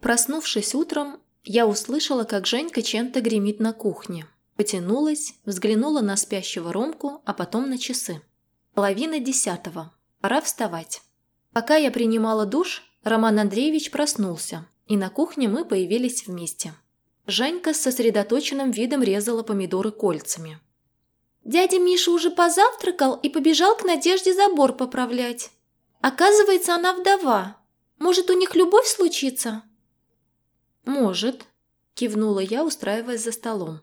Проснувшись утром, я услышала, как Женька чем-то гремит на кухне. Потянулась, взглянула на спящего Ромку, а потом на часы. Половина десятого. Пора вставать. Пока я принимала душ, Роман Андреевич проснулся, и на кухне мы появились вместе. Женька с сосредоточенным видом резала помидоры кольцами. Дядя Миша уже позавтракал и побежал к Надежде забор поправлять. Оказывается, она вдова. Может, у них любовь случится? «Может», – кивнула я, устраиваясь за столом.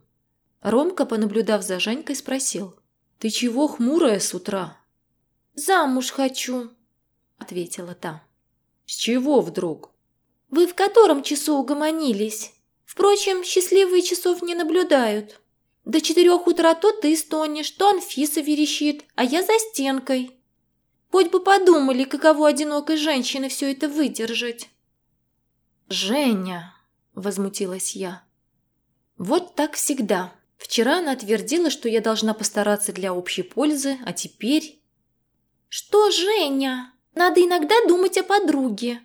Ромка, понаблюдав за Женькой, спросил. «Ты чего хмурая с утра?» «Замуж хочу», – ответила та. «С чего вдруг?» «Вы в котором часу угомонились? Впрочем, счастливые часов не наблюдают. До четырех утра то ты стонешь, то Анфиса верещит, а я за стенкой. Хоть бы подумали, каково одинокой женщине все это выдержать». «Женя!» Возмутилась я. Вот так всегда. Вчера она твердила, что я должна постараться для общей пользы, а теперь... Что, Женя? Надо иногда думать о подруге.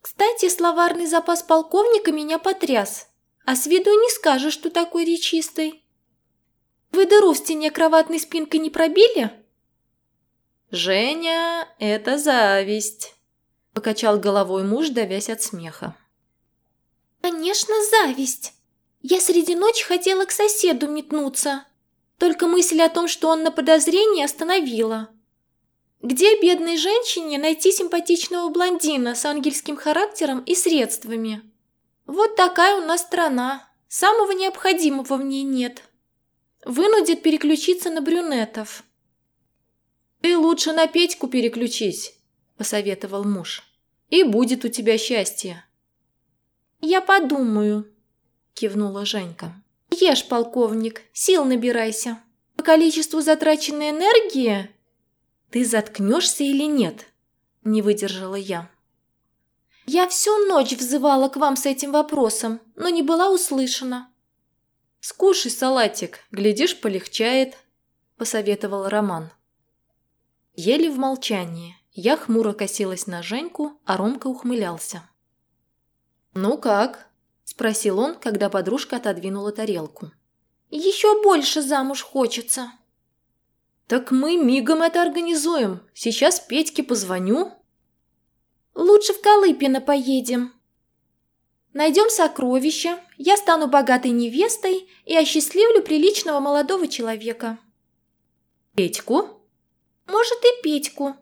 Кстати, словарный запас полковника меня потряс. А с виду не скажешь, что такой речистый. Вы дыру в стене кроватной спинкой не пробили? Женя, это зависть. Покачал головой муж, давясь от смеха. «Конечно, зависть. Я среди ночи хотела к соседу метнуться. Только мысль о том, что он на подозрении, остановила. Где бедной женщине найти симпатичного блондина с ангельским характером и средствами? Вот такая у нас страна. Самого необходимого в ней нет. Вынудит переключиться на брюнетов». «Ты лучше на Петьку переключись», – посоветовал муж. «И будет у тебя счастье». «Я подумаю», – кивнула Женька. «Ешь, полковник, сил набирайся. По количеству затраченной энергии...» «Ты заткнешься или нет?» – не выдержала я. «Я всю ночь взывала к вам с этим вопросом, но не была услышана». «Скушай салатик, глядишь, полегчает», – посоветовал Роман. Ели в молчании. Я хмуро косилась на Женьку, а Ромка ухмылялся. «Ну как?» – спросил он, когда подружка отодвинула тарелку. «Еще больше замуж хочется». «Так мы мигом это организуем. Сейчас Петьке позвоню». «Лучше в Колыпино поедем. Найдем сокровища, я стану богатой невестой и осчастливлю приличного молодого человека». «Петьку?» «Может, и Петьку.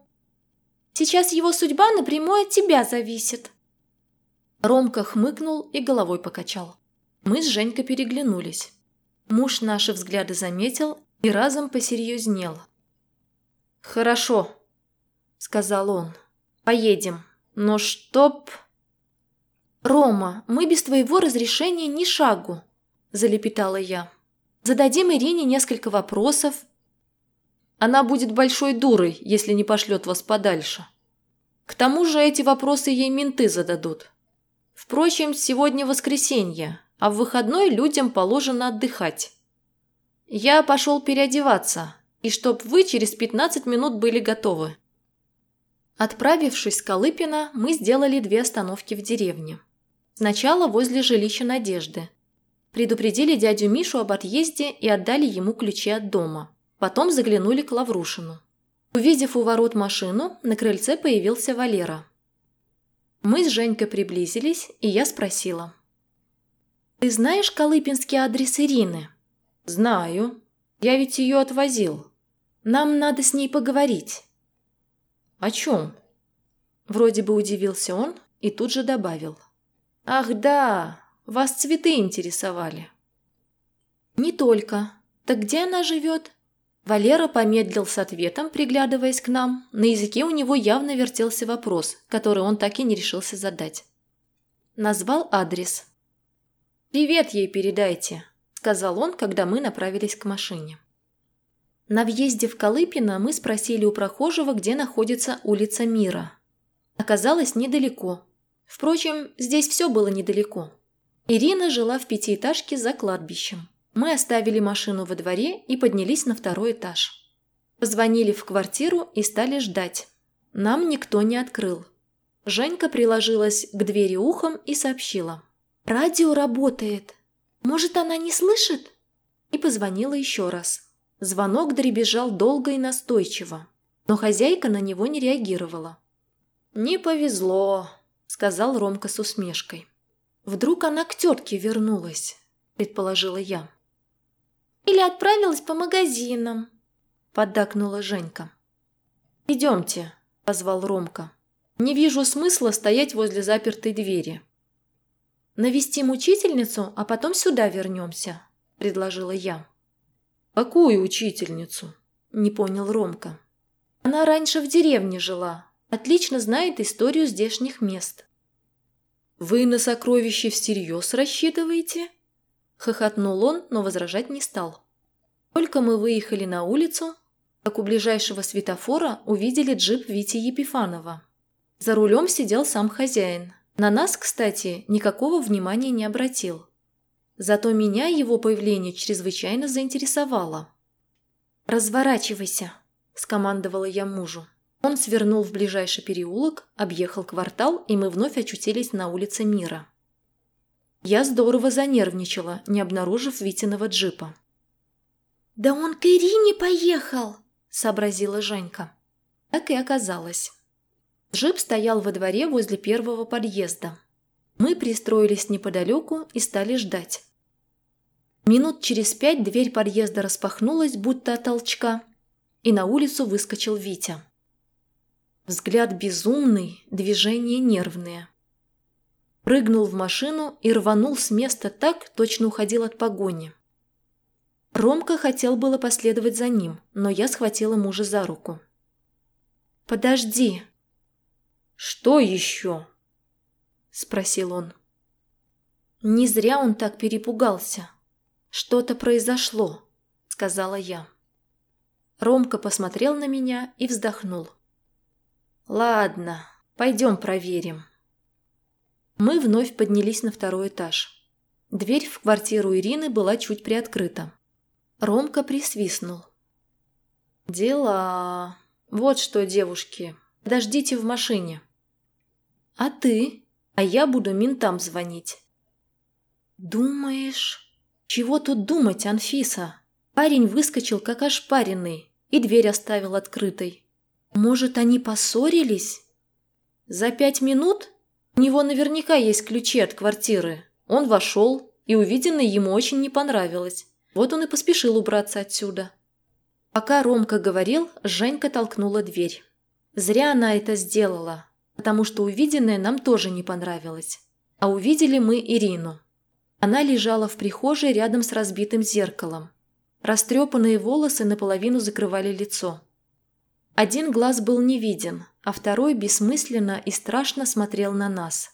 Сейчас его судьба напрямую от тебя зависит». Ромка хмыкнул и головой покачал. Мы с Женькой переглянулись. Муж наши взгляды заметил и разом посерьезнел. «Хорошо», — сказал он. «Поедем. Но чтоб...» «Рома, мы без твоего разрешения ни шагу», — залепетала я. «Зададим Ирине несколько вопросов». «Она будет большой дурой, если не пошлет вас подальше. К тому же эти вопросы ей менты зададут». Впрочем, сегодня воскресенье, а в выходной людям положено отдыхать. Я пошел переодеваться, и чтоб вы через 15 минут были готовы. Отправившись с Колыпина, мы сделали две остановки в деревне. Сначала возле жилища Надежды. Предупредили дядю Мишу об отъезде и отдали ему ключи от дома. Потом заглянули к Лаврушину. Увидев у ворот машину, на крыльце появился Валера. Мы с Женькой приблизились, и я спросила. «Ты знаешь колыпинский адрес Ирины?» «Знаю. Я ведь ее отвозил. Нам надо с ней поговорить». «О чем?» Вроде бы удивился он и тут же добавил. «Ах да, вас цветы интересовали». «Не только. Так где она живет?» Валера помедлил с ответом, приглядываясь к нам. На языке у него явно вертелся вопрос, который он так и не решился задать. Назвал адрес. «Привет ей передайте», – сказал он, когда мы направились к машине. На въезде в Колыпино мы спросили у прохожего, где находится улица Мира. Оказалось, недалеко. Впрочем, здесь все было недалеко. Ирина жила в пятиэтажке за кладбищем. Мы оставили машину во дворе и поднялись на второй этаж. Позвонили в квартиру и стали ждать. Нам никто не открыл. Женька приложилась к двери ухом и сообщила. «Радио работает. Может, она не слышит?» И позвонила еще раз. Звонок дребезжал долго и настойчиво, но хозяйка на него не реагировала. «Не повезло», — сказал Ромка с усмешкой. «Вдруг она к тетке вернулась», — предположила я. «Или отправилась по магазинам», — поддакнула Женька. «Идемте», — позвал Ромка. «Не вижу смысла стоять возле запертой двери». «Навестим учительницу, а потом сюда вернемся», — предложила я. «Какую учительницу?» – не понял Ромка. «Она раньше в деревне жила, отлично знает историю здешних мест». «Вы на сокровище всерьез рассчитываете?» – хохотнул он, но возражать не стал. Только мы выехали на улицу, как у ближайшего светофора увидели джип Вити Епифанова. За рулем сидел сам хозяин. На нас, кстати, никакого внимания не обратил. Зато меня его появление чрезвычайно заинтересовало. «Разворачивайся», – скомандовала я мужу. Он свернул в ближайший переулок, объехал квартал, и мы вновь очутились на улице Мира. Я здорово занервничала, не обнаружив Витиного джипа. «Да он к Ирине поехал!» – сообразила Женька. Так и оказалось. Джип стоял во дворе возле первого подъезда. Мы пристроились неподалеку и стали ждать. Минут через пять дверь подъезда распахнулась, будто от толчка, и на улицу выскочил Витя. Взгляд безумный, движения нервные. Прыгнул в машину и рванул с места так, точно уходил от погони. Ромка хотел было последовать за ним, но я схватила мужа за руку. «Подожди!» «Что еще?» – спросил он. Не зря он так перепугался. Что-то произошло, сказала я. Ромка посмотрел на меня и вздохнул. Ладно, пойдем проверим. Мы вновь поднялись на второй этаж. Дверь в квартиру Ирины была чуть приоткрыта. Ромка присвистнул. «Дела. Вот что, девушки, подождите в машине». «А ты?» а я буду ментам звонить. Думаешь? Чего тут думать, Анфиса? Парень выскочил, как ошпаренный, и дверь оставил открытой. Может, они поссорились? За пять минут? У него наверняка есть ключи от квартиры. Он вошел, и увиденное ему очень не понравилось. Вот он и поспешил убраться отсюда. Пока Ромка говорил, Женька толкнула дверь. Зря она это сделала потому что увиденное нам тоже не понравилось. А увидели мы Ирину. Она лежала в прихожей рядом с разбитым зеркалом. Растрепанные волосы наполовину закрывали лицо. Один глаз был не виден, а второй бессмысленно и страшно смотрел на нас.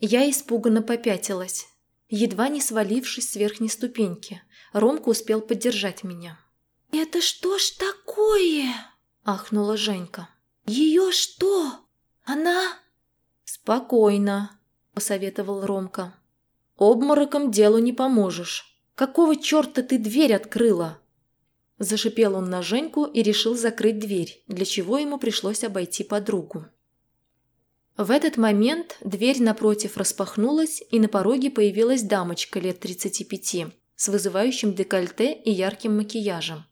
Я испуганно попятилась, едва не свалившись с верхней ступеньки. Ромка успел поддержать меня. «Это что ж такое?» – ахнула Женька. «Ее что?» «Она...» «Спокойно», — посоветовал Ромка. «Обмороком делу не поможешь. Какого черта ты дверь открыла?» Зашипел он на Женьку и решил закрыть дверь, для чего ему пришлось обойти подругу. В этот момент дверь напротив распахнулась, и на пороге появилась дамочка лет 35 с вызывающим декольте и ярким макияжем.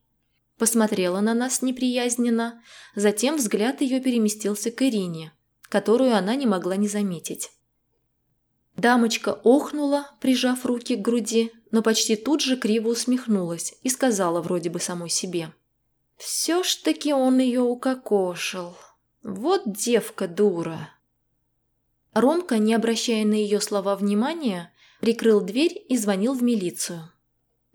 Посмотрела на нас неприязненно, затем взгляд ее переместился к Ирине, которую она не могла не заметить. Дамочка охнула, прижав руки к груди, но почти тут же криво усмехнулась и сказала вроде бы самой себе. «Все ж таки он ее укокошил. Вот девка дура». Ромка, не обращая на ее слова внимания, прикрыл дверь и звонил в милицию.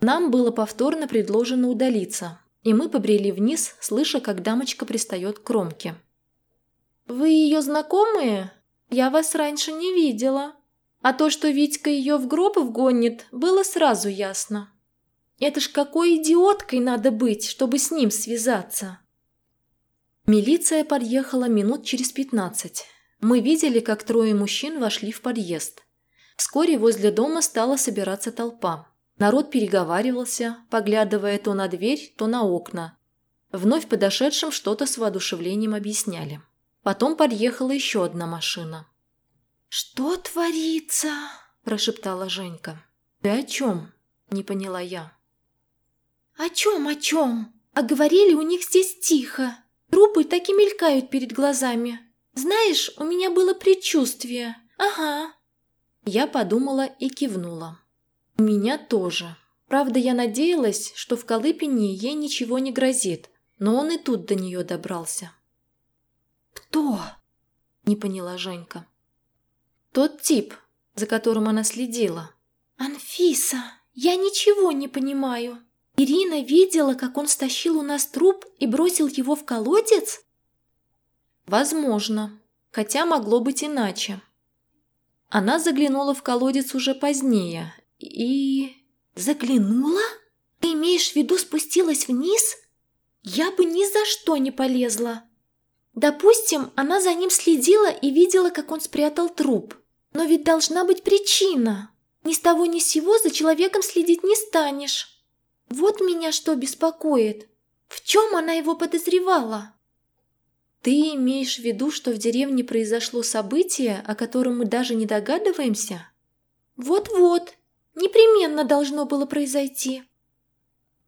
Нам было повторно предложено удалиться, и мы побрели вниз, слыша, как дамочка пристает к Ромке. «Вы ее знакомые? Я вас раньше не видела. А то, что Витька ее в гроб вгонит, было сразу ясно. Это ж какой идиоткой надо быть, чтобы с ним связаться!» Милиция подъехала минут через пятнадцать. Мы видели, как трое мужчин вошли в подъезд. Вскоре возле дома стала собираться толпа. Народ переговаривался, поглядывая то на дверь, то на окна. Вновь подошедшим что-то с воодушевлением объясняли. Потом подъехала еще одна машина. «Что творится?» – прошептала Женька. «Ты о чем?» – не поняла я. «О чем, о чем? А говорили, у них здесь тихо. Трупы так и мелькают перед глазами. Знаешь, у меня было предчувствие. Ага». Я подумала и кивнула. «У меня тоже. Правда, я надеялась, что в Колыпине ей ничего не грозит, но он и тут до нее добрался». «Кто?» – не поняла Женька. «Тот тип, за которым она следила». «Анфиса, я ничего не понимаю. Ирина видела, как он стащил у нас труп и бросил его в колодец?» «Возможно, хотя могло быть иначе». Она заглянула в колодец уже позднее и... «Заглянула? Ты имеешь в виду спустилась вниз? Я бы ни за что не полезла. Допустим, она за ним следила и видела, как он спрятал труп. Но ведь должна быть причина. Ни с того ни с сего за человеком следить не станешь. Вот меня что беспокоит. В чем она его подозревала?» «Ты имеешь в виду, что в деревне произошло событие, о котором мы даже не догадываемся?» «Вот-вот, непременно должно было произойти».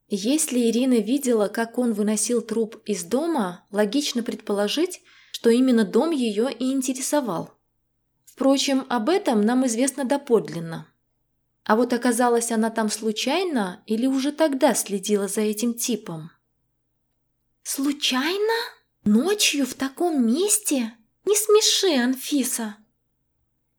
Если Ирина видела, как он выносил труп из дома, логично предположить, что именно дом ее и интересовал. Впрочем, об этом нам известно доподлинно. А вот оказалась она там случайно или уже тогда следила за этим типом? «Случайно? Ночью в таком месте? Не смеши, Анфиса!»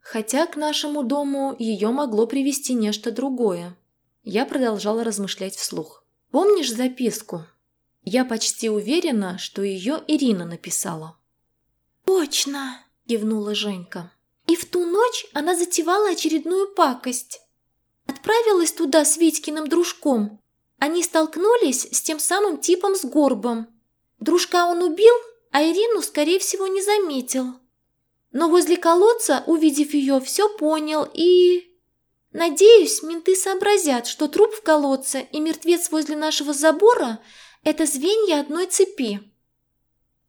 Хотя к нашему дому ее могло привести нечто другое. Я продолжала размышлять вслух. Помнишь записку? Я почти уверена, что ее Ирина написала. «Точно!» – кивнула Женька. «И в ту ночь она затевала очередную пакость. Отправилась туда с Витькиным дружком. Они столкнулись с тем самым типом с горбом. Дружка он убил, а Ирину, скорее всего, не заметил. Но возле колодца, увидев ее, все понял и... Надеюсь, менты сообразят, что труп в колодце и мертвец возле нашего забора – это звенья одной цепи.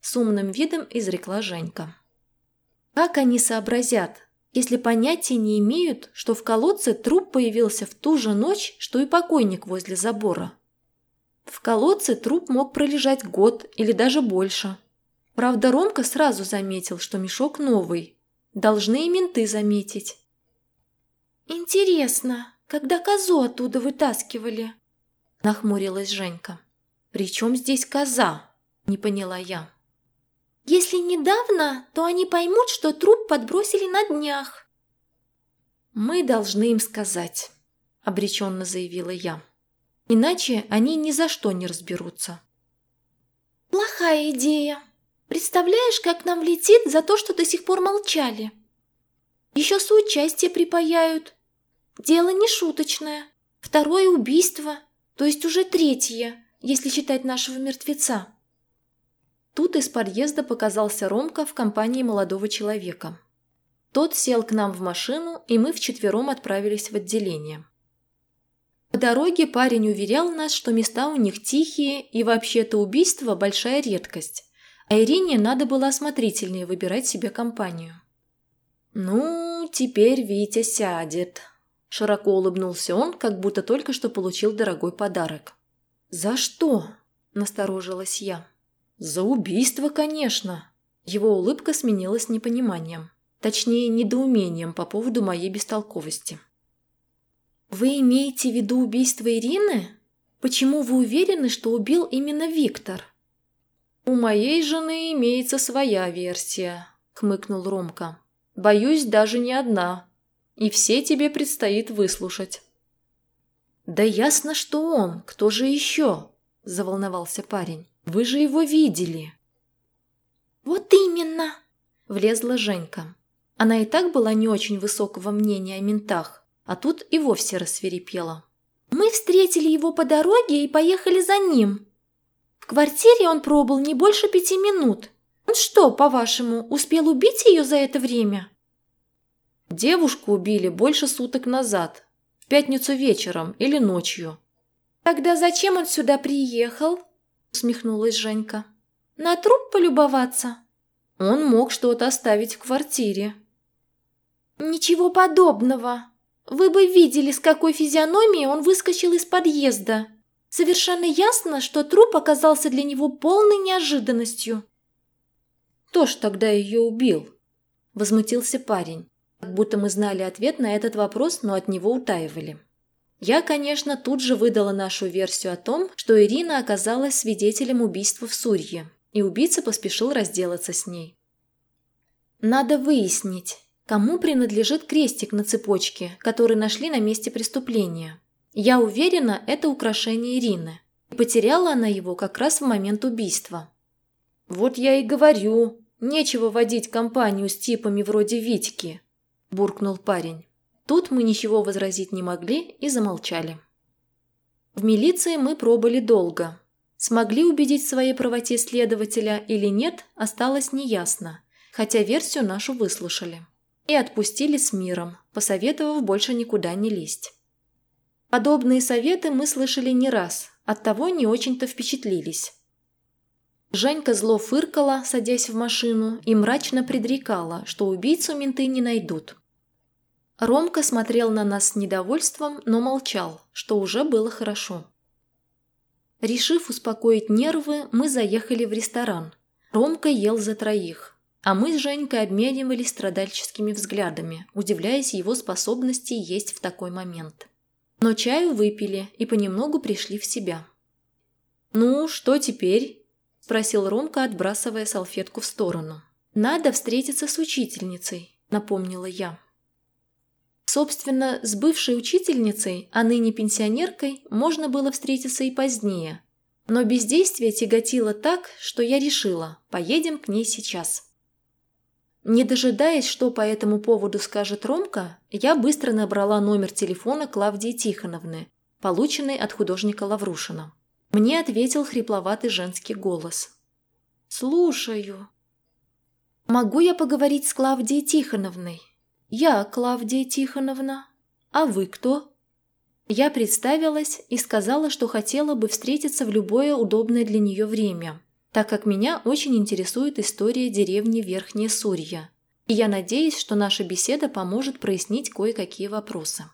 С умным видом изрекла Женька. Как они сообразят, если понятия не имеют, что в колодце труп появился в ту же ночь, что и покойник возле забора? В колодце труп мог пролежать год или даже больше. Правда, Ромка сразу заметил, что мешок новый. Должны и менты заметить. «Интересно, когда козу оттуда вытаскивали?» Нахмурилась Женька. «При чем здесь коза?» Не поняла я. «Если недавно, то они поймут, что труп подбросили на днях». «Мы должны им сказать», — обреченно заявила я. «Иначе они ни за что не разберутся». «Плохая идея. Представляешь, как нам летит за то, что до сих пор молчали? Еще соучастие припаяют, Дело не шуточное. Второе убийство, то есть уже третье, если считать нашего мертвеца. Тут из подъезда показался Ромка в компании молодого человека. Тот сел к нам в машину, и мы вчетвером отправились в отделение. По дороге парень уверял нас, что места у них тихие, и вообще-то убийство – большая редкость, а Ирине надо было осмотрительнее выбирать себе компанию. «Ну, теперь Витя сядет», Широко улыбнулся он, как будто только что получил дорогой подарок. «За что?» – насторожилась я. «За убийство, конечно!» Его улыбка сменилась непониманием. Точнее, недоумением по поводу моей бестолковости. «Вы имеете в виду убийство Ирины? Почему вы уверены, что убил именно Виктор?» «У моей жены имеется своя версия», – хмыкнул Ромка. «Боюсь, даже не одна и все тебе предстоит выслушать». «Да ясно, что он. Кто же еще?» – заволновался парень. «Вы же его видели». «Вот именно!» – влезла Женька. Она и так была не очень высокого мнения о ментах, а тут и вовсе рассверепела. «Мы встретили его по дороге и поехали за ним. В квартире он пробыл не больше пяти минут. Он что, по-вашему, успел убить ее за это время?» Девушку убили больше суток назад, в пятницу вечером или ночью. «Тогда зачем он сюда приехал?» – усмехнулась Женька. «На труп полюбоваться?» Он мог что-то оставить в квартире. «Ничего подобного. Вы бы видели, с какой физиономией он выскочил из подъезда. Совершенно ясно, что труп оказался для него полной неожиданностью». «Кто ж тогда ее убил?» – возмутился парень. Как будто мы знали ответ на этот вопрос, но от него утаивали. Я, конечно, тут же выдала нашу версию о том, что Ирина оказалась свидетелем убийства в Сурье, и убийца поспешил разделаться с ней. Надо выяснить, кому принадлежит крестик на цепочке, который нашли на месте преступления. Я уверена, это украшение Ирины. Потеряла она его как раз в момент убийства. «Вот я и говорю, нечего водить компанию с типами вроде Витьки», – буркнул парень. Тут мы ничего возразить не могли и замолчали. В милиции мы пробыли долго. Смогли убедить в своей правоте следователя или нет, осталось неясно, хотя версию нашу выслушали. И отпустили с миром, посоветовав больше никуда не лезть. Подобные советы мы слышали не раз, оттого не очень-то впечатлились. Женька зло фыркала, садясь в машину, и мрачно предрекала, что убийцу менты не найдут. Ромка смотрел на нас с недовольством, но молчал, что уже было хорошо. Решив успокоить нервы, мы заехали в ресторан. Ромка ел за троих, а мы с Женькой обменивались страдальческими взглядами, удивляясь его способности есть в такой момент. Но чаю выпили и понемногу пришли в себя. «Ну, что теперь?» – спросил Ромка, отбрасывая салфетку в сторону. «Надо встретиться с учительницей», – напомнила я. Собственно, с бывшей учительницей, а ныне пенсионеркой, можно было встретиться и позднее. Но бездействие тяготило так, что я решила, поедем к ней сейчас. Не дожидаясь, что по этому поводу скажет Ромка, я быстро набрала номер телефона Клавдии Тихоновны, полученный от художника Лаврушина. Мне ответил хрипловатый женский голос. «Слушаю». «Могу я поговорить с Клавдией Тихоновной?» «Я Клавдия Тихоновна. А вы кто?» Я представилась и сказала, что хотела бы встретиться в любое удобное для нее время, так как меня очень интересует история деревни Верхняя Сурья, и я надеюсь, что наша беседа поможет прояснить кое-какие вопросы.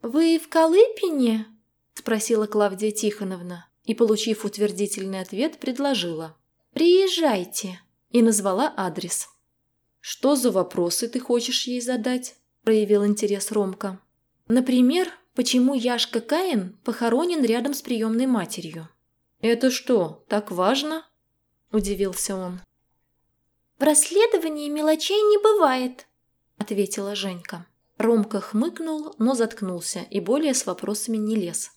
«Вы в Колыпине?» – спросила Клавдия Тихоновна и, получив утвердительный ответ, предложила. «Приезжайте» и назвала адрес. «Что за вопросы ты хочешь ей задать?» – проявил интерес Ромка. «Например, почему Яшка Каин похоронен рядом с приемной матерью?» «Это что, так важно?» – удивился он. «В расследовании мелочей не бывает», – ответила Женька. Ромка хмыкнул, но заткнулся и более с вопросами не лез.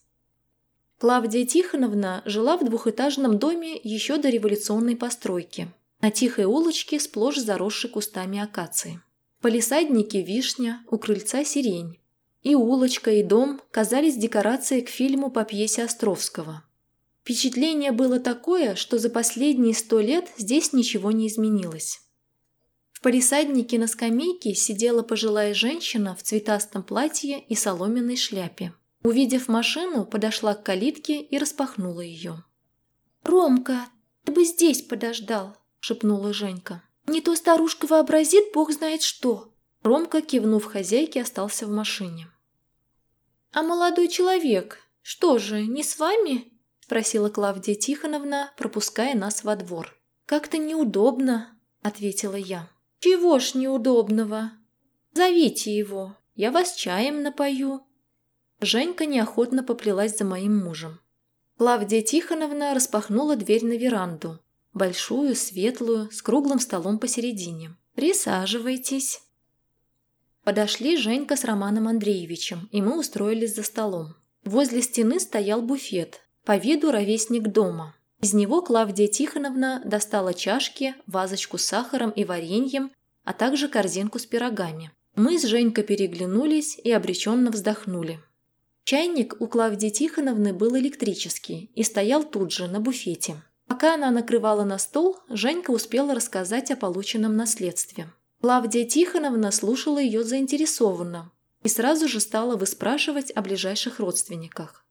Клавдия Тихоновна жила в двухэтажном доме еще до революционной постройки. На тихой улочке сплошь заросшей кустами акации. Полисадники вишня, у крыльца сирень. И улочка, и дом казались декорацией к фильму по пьесе Островского. Впечатление было такое, что за последние сто лет здесь ничего не изменилось. В полисаднике на скамейке сидела пожилая женщина в цветастом платье и соломенной шляпе. Увидев машину, подошла к калитке и распахнула ее. «Ромка, ты бы здесь подождал!» – шепнула Женька. «Не то старушка вообразит, бог знает что!» Ромка, кивнув хозяйке, остался в машине. «А молодой человек, что же, не с вами?» – спросила Клавдия Тихоновна, пропуская нас во двор. «Как-то неудобно», – ответила я. «Чего ж неудобного? Зовите его, я вас чаем напою». Женька неохотно поплелась за моим мужем. Клавдия Тихоновна распахнула дверь на веранду, Большую, светлую, с круглым столом посередине. Присаживайтесь. Подошли Женька с Романом Андреевичем, и мы устроились за столом. Возле стены стоял буфет, по виду ровесник дома. Из него Клавдия Тихоновна достала чашки, вазочку с сахаром и вареньем, а также корзинку с пирогами. Мы с Женькой переглянулись и обреченно вздохнули. Чайник у Клавдии Тихоновны был электрический и стоял тут же, на буфете. Пока она накрывала на стол, Женька успела рассказать о полученном наследстве. Клавдия Тихоновна слушала ее заинтересованно и сразу же стала выспрашивать о ближайших родственниках.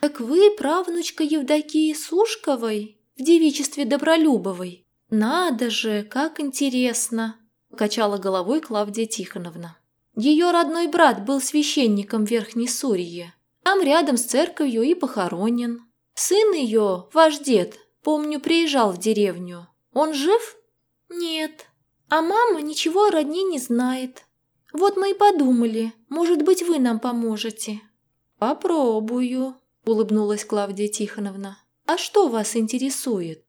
«Так вы правнучка Евдокии Сушковой в девичестве Добролюбовой?» «Надо же, как интересно!» – качала головой Клавдия Тихоновна. Ее родной брат был священником Верхней Сурье. Там рядом с церковью и похоронен. Сын ее, ваш дед, помню, приезжал в деревню. Он жив? Нет. А мама ничего о родне не знает. Вот мы и подумали, может быть, вы нам поможете. Попробую, улыбнулась Клавдия Тихоновна. А что вас интересует?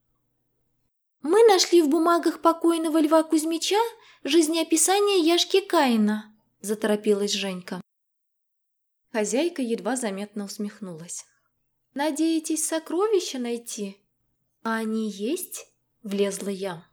Мы нашли в бумагах покойного Льва Кузьмича жизнеописание Яшки Каина, заторопилась Женька. Хозяйка едва заметно усмехнулась. «Надеетесь сокровища найти?» «А они есть?» — влезла я.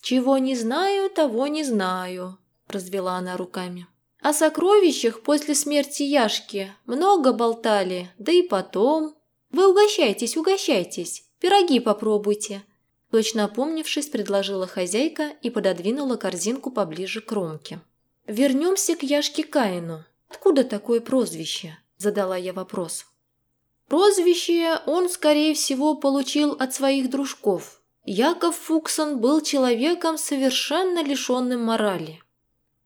«Чего не знаю, того не знаю», — развела она руками. «О сокровищах после смерти Яшки много болтали, да и потом. Вы угощайтесь, угощайтесь, пироги попробуйте». Точно опомнившись, предложила хозяйка и пододвинула корзинку поближе к кромке. «Вернемся к Яшке Каину. Откуда такое прозвище?» – задала я вопрос. Прозвище он, скорее всего, получил от своих дружков. Яков Фуксон был человеком, совершенно лишенным морали.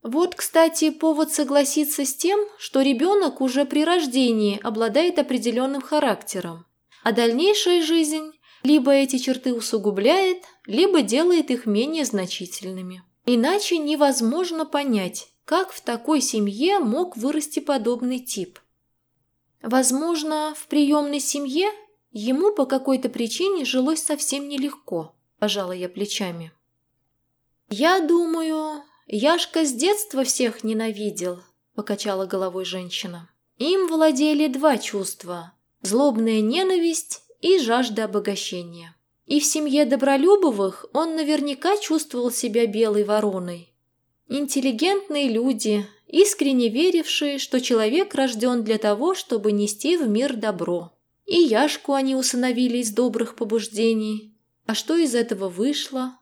Вот, кстати, повод согласиться с тем, что ребенок уже при рождении обладает определенным характером, а дальнейшая жизнь либо эти черты усугубляет, либо делает их менее значительными. Иначе невозможно понять, как в такой семье мог вырасти подобный тип – Возможно, в приемной семье ему по какой-то причине жилось совсем нелегко, пожала я плечами. Я думаю, Яшка с детства всех ненавидел, покачала головой женщина. Им владели два чувства – злобная ненависть и жажда обогащения. И в семье Добролюбовых он наверняка чувствовал себя белой вороной. Интеллигентные люди, искренне верившие, что человек рожден для того, чтобы нести в мир добро. И Яшку они усыновили из добрых побуждений. А что из этого вышло?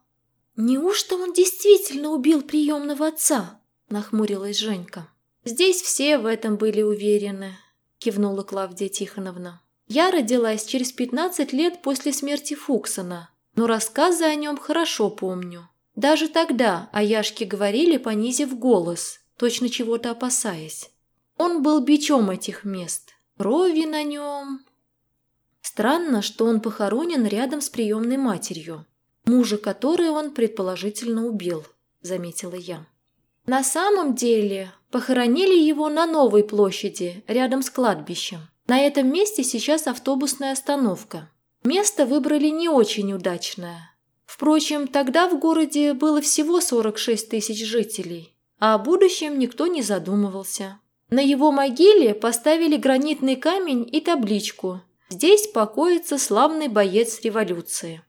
«Неужто он действительно убил приемного отца?» – нахмурилась Женька. «Здесь все в этом были уверены», – кивнула Клавдия Тихоновна. «Я родилась через 15 лет после смерти Фуксона, но рассказы о нем хорошо помню. Даже тогда о Яшке говорили, понизив голос, точно чего-то опасаясь. Он был бичом этих мест. Крови на нем... Странно, что он похоронен рядом с приемной матерью, мужа которой он предположительно убил, заметила я. На самом деле похоронили его на новой площади, рядом с кладбищем. На этом месте сейчас автобусная остановка. Место выбрали не очень удачное. Впрочем, тогда в городе было всего 46 тысяч жителей, а о будущем никто не задумывался. На его могиле поставили гранитный камень и табличку «Здесь покоится славный боец революции».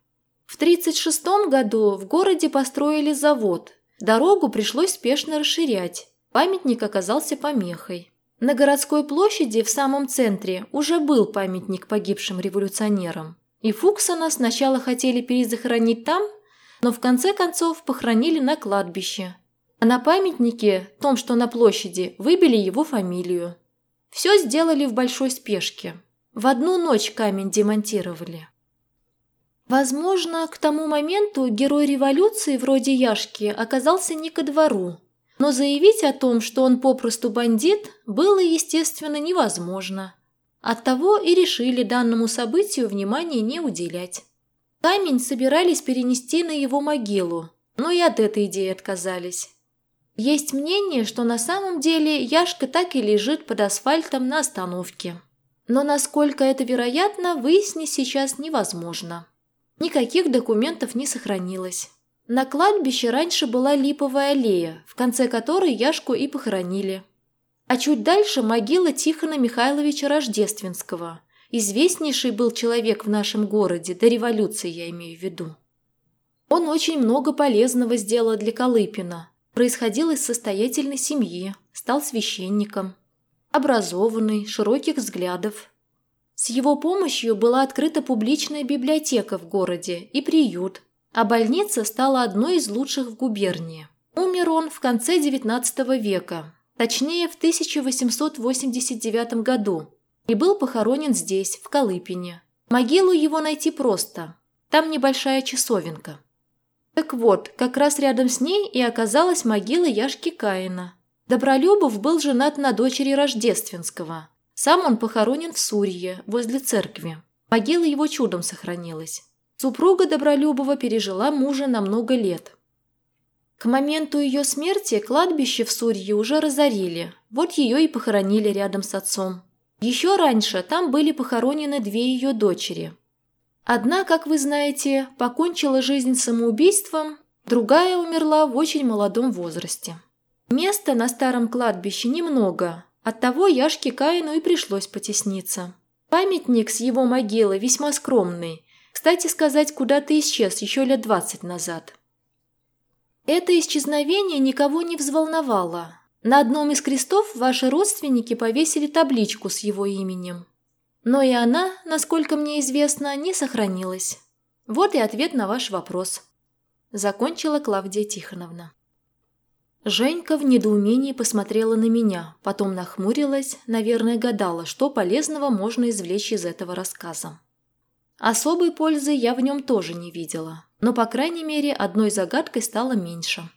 В 1936 году в городе построили завод. Дорогу пришлось спешно расширять. Памятник оказался помехой. На городской площади в самом центре уже был памятник погибшим революционерам. И Фуксона сначала хотели перезахоронить там, но в конце концов похоронили на кладбище, а на памятнике, том, что на площади, выбили его фамилию. Все сделали в большой спешке. В одну ночь камень демонтировали. Возможно, к тому моменту герой революции вроде Яшки оказался не ко двору. Но заявить о том, что он попросту бандит, было, естественно, невозможно. Оттого и решили данному событию внимания не уделять. Камень собирались перенести на его могилу, но и от этой идеи отказались. Есть мнение, что на самом деле Яшка так и лежит под асфальтом на остановке. Но насколько это вероятно, выяснить сейчас невозможно. Никаких документов не сохранилось. На кладбище раньше была липовая аллея, в конце которой Яшку и похоронили. А чуть дальше могила Тихона Михайловича Рождественского. Известнейший был человек в нашем городе, до революции я имею в виду. Он очень много полезного сделал для Колыпина, происходил из состоятельной семьи, стал священником. Образованный, широких взглядов. С его помощью была открыта публичная библиотека в городе и приют, а больница стала одной из лучших в губернии. Умер он в конце XIX века, точнее в 1889 году, и был похоронен здесь, в Колыпине. Могилу его найти просто, там небольшая часовенка. Так вот, как раз рядом с ней и оказалась могила Яшки Каина. Добролюбов был женат на дочери Рождественского. Сам он похоронен в Сурье, возле церкви. Могила его чудом сохранилась. Супруга Добролюбова пережила мужа на много лет. К моменту ее смерти кладбище в Сурье уже разорили, вот ее и похоронили рядом с отцом. Еще раньше там были похоронены две ее дочери. Одна, как вы знаете, покончила жизнь самоубийством, другая умерла в очень молодом возрасте. Места на старом кладбище немного, оттого Яшке Каину и пришлось потесниться. Памятник с его могилы весьма скромный, кстати сказать, куда-то исчез еще лет двадцать назад. Это исчезновение никого не взволновало, на одном из крестов ваши родственники повесили табличку с его именем. Но и она, насколько мне известно, не сохранилась. Вот и ответ на ваш вопрос. Закончила Клавдия Тихоновна. Женька в недоумении посмотрела на меня, потом нахмурилась, наверное, гадала, что полезного можно извлечь из этого рассказа. Особой пользы я в нем тоже не видела, но, по крайней мере, одной загадкой стало меньше.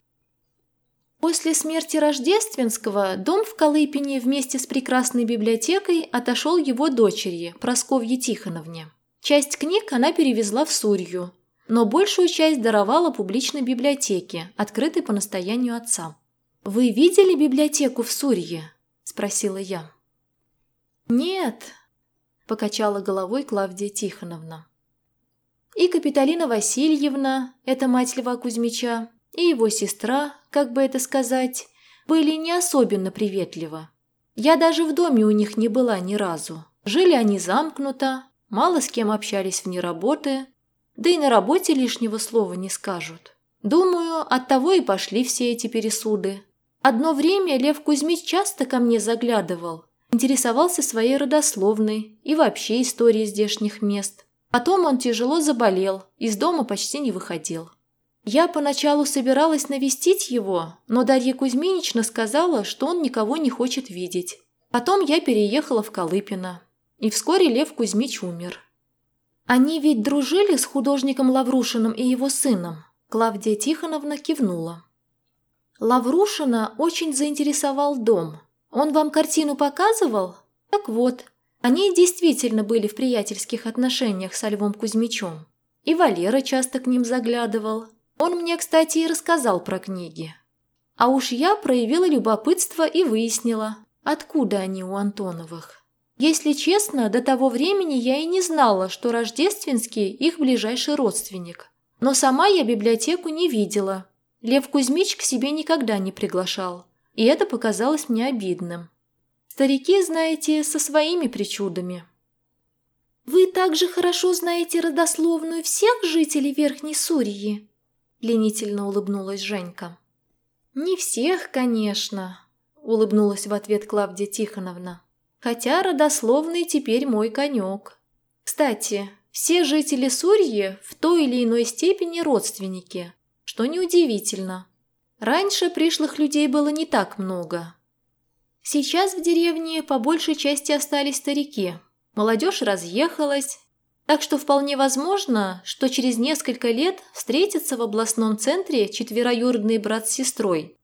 После смерти Рождественского дом в Колыпине вместе с прекрасной библиотекой отошел его дочери, Просковье Тихоновне. Часть книг она перевезла в Сурью, но большую часть даровала публичной библиотеке, открытой по настоянию отца. «Вы видели библиотеку в Сурье?» – спросила я. «Нет», – покачала головой Клавдия Тихоновна. И Капиталина Васильевна, это мать Льва Кузьмича, и его сестра, как бы это сказать, были не особенно приветливы. Я даже в доме у них не была ни разу. Жили они замкнуто, мало с кем общались вне работы, да и на работе лишнего слова не скажут. Думаю, оттого и пошли все эти пересуды. Одно время Лев Кузьмич часто ко мне заглядывал, интересовался своей родословной и вообще историей здешних мест. Потом он тяжело заболел, из дома почти не выходил. Я поначалу собиралась навестить его, но Дарья Кузьминична сказала, что он никого не хочет видеть. Потом я переехала в Колыпино, и вскоре Лев Кузьмич умер. Они ведь дружили с художником Лаврушиным и его сыном. Клавдия Тихоновна кивнула. Лаврушина очень заинтересовал дом. Он вам картину показывал? Так вот, они действительно были в приятельских отношениях со Львом Кузьмичем. И Валера часто к ним заглядывал, он мне, кстати, и рассказал про книги. А уж я проявила любопытство и выяснила, откуда они у Антоновых. Если честно, до того времени я и не знала, что Рождественский их ближайший родственник. Но сама я библиотеку не видела. Лев Кузьмич к себе никогда не приглашал. И это показалось мне обидным. Старики, знаете, со своими причудами. «Вы также хорошо знаете родословную всех жителей Верхней Сурьи?» Ленительно улыбнулась Женька. «Не всех, конечно», – улыбнулась в ответ Клавдия Тихоновна. «Хотя родословный теперь мой конек. Кстати, все жители Сурьи в той или иной степени родственники, что неудивительно. Раньше пришлых людей было не так много. Сейчас в деревне по большей части остались старики. Молодежь разъехалась, так что вполне возможно, что через несколько лет встретятся в областном центре четвероюродный брат с сестрой,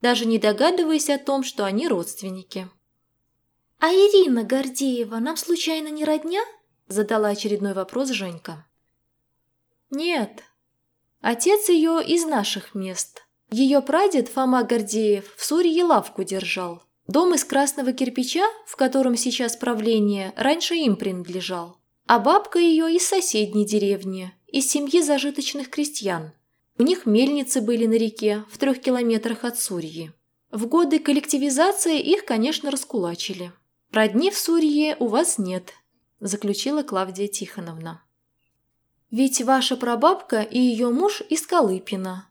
даже не догадываясь о том, что они родственники. «А Ирина Гордеева нам случайно не родня?» – задала очередной вопрос Женька. «Нет. Отец ее из наших мест. Ее прадед Фома Гордеев в Сурье лавку держал. Дом из красного кирпича, в котором сейчас правление, раньше им принадлежал. А бабка ее из соседней деревни, из семьи зажиточных крестьян. У них мельницы были на реке, в трех километрах от Сурьи. В годы коллективизации их, конечно, раскулачили. Родни в Сурье у вас нет, заключила Клавдия Тихоновна. Ведь ваша прабабка и ее муж из Колыпина.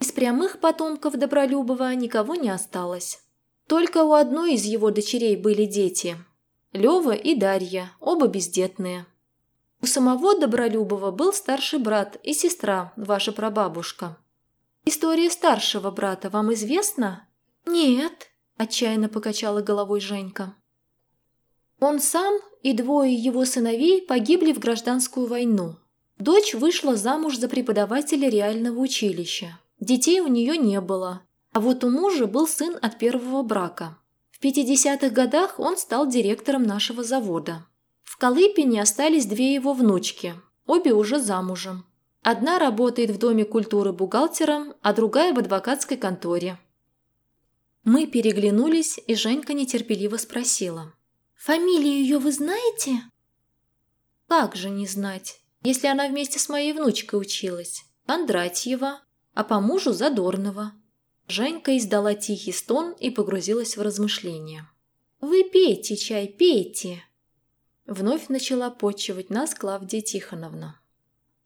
Из прямых потомков Добролюбова никого не осталось. Только у одной из его дочерей были дети – Лева и Дарья, оба бездетные. У самого Добролюбова был старший брат и сестра, ваша прабабушка. История старшего брата вам известна? Нет, отчаянно покачала головой Женька. Он сам и двое его сыновей погибли в гражданскую войну. Дочь вышла замуж за преподавателя реального училища. Детей у нее не было. А вот у мужа был сын от первого брака. В 50-х годах он стал директором нашего завода. В Колыпине остались две его внучки, обе уже замужем. Одна работает в Доме культуры бухгалтером, а другая в адвокатской конторе. Мы переглянулись, и Женька нетерпеливо спросила. «Фамилию ее вы знаете?» «Как же не знать, если она вместе с моей внучкой училась? Кондратьева, а по мужу Задорнова». Женька издала тихий стон и погрузилась в размышления. «Вы пейте чай, пейте!» Вновь начала почивать нас Клавдия Тихоновна.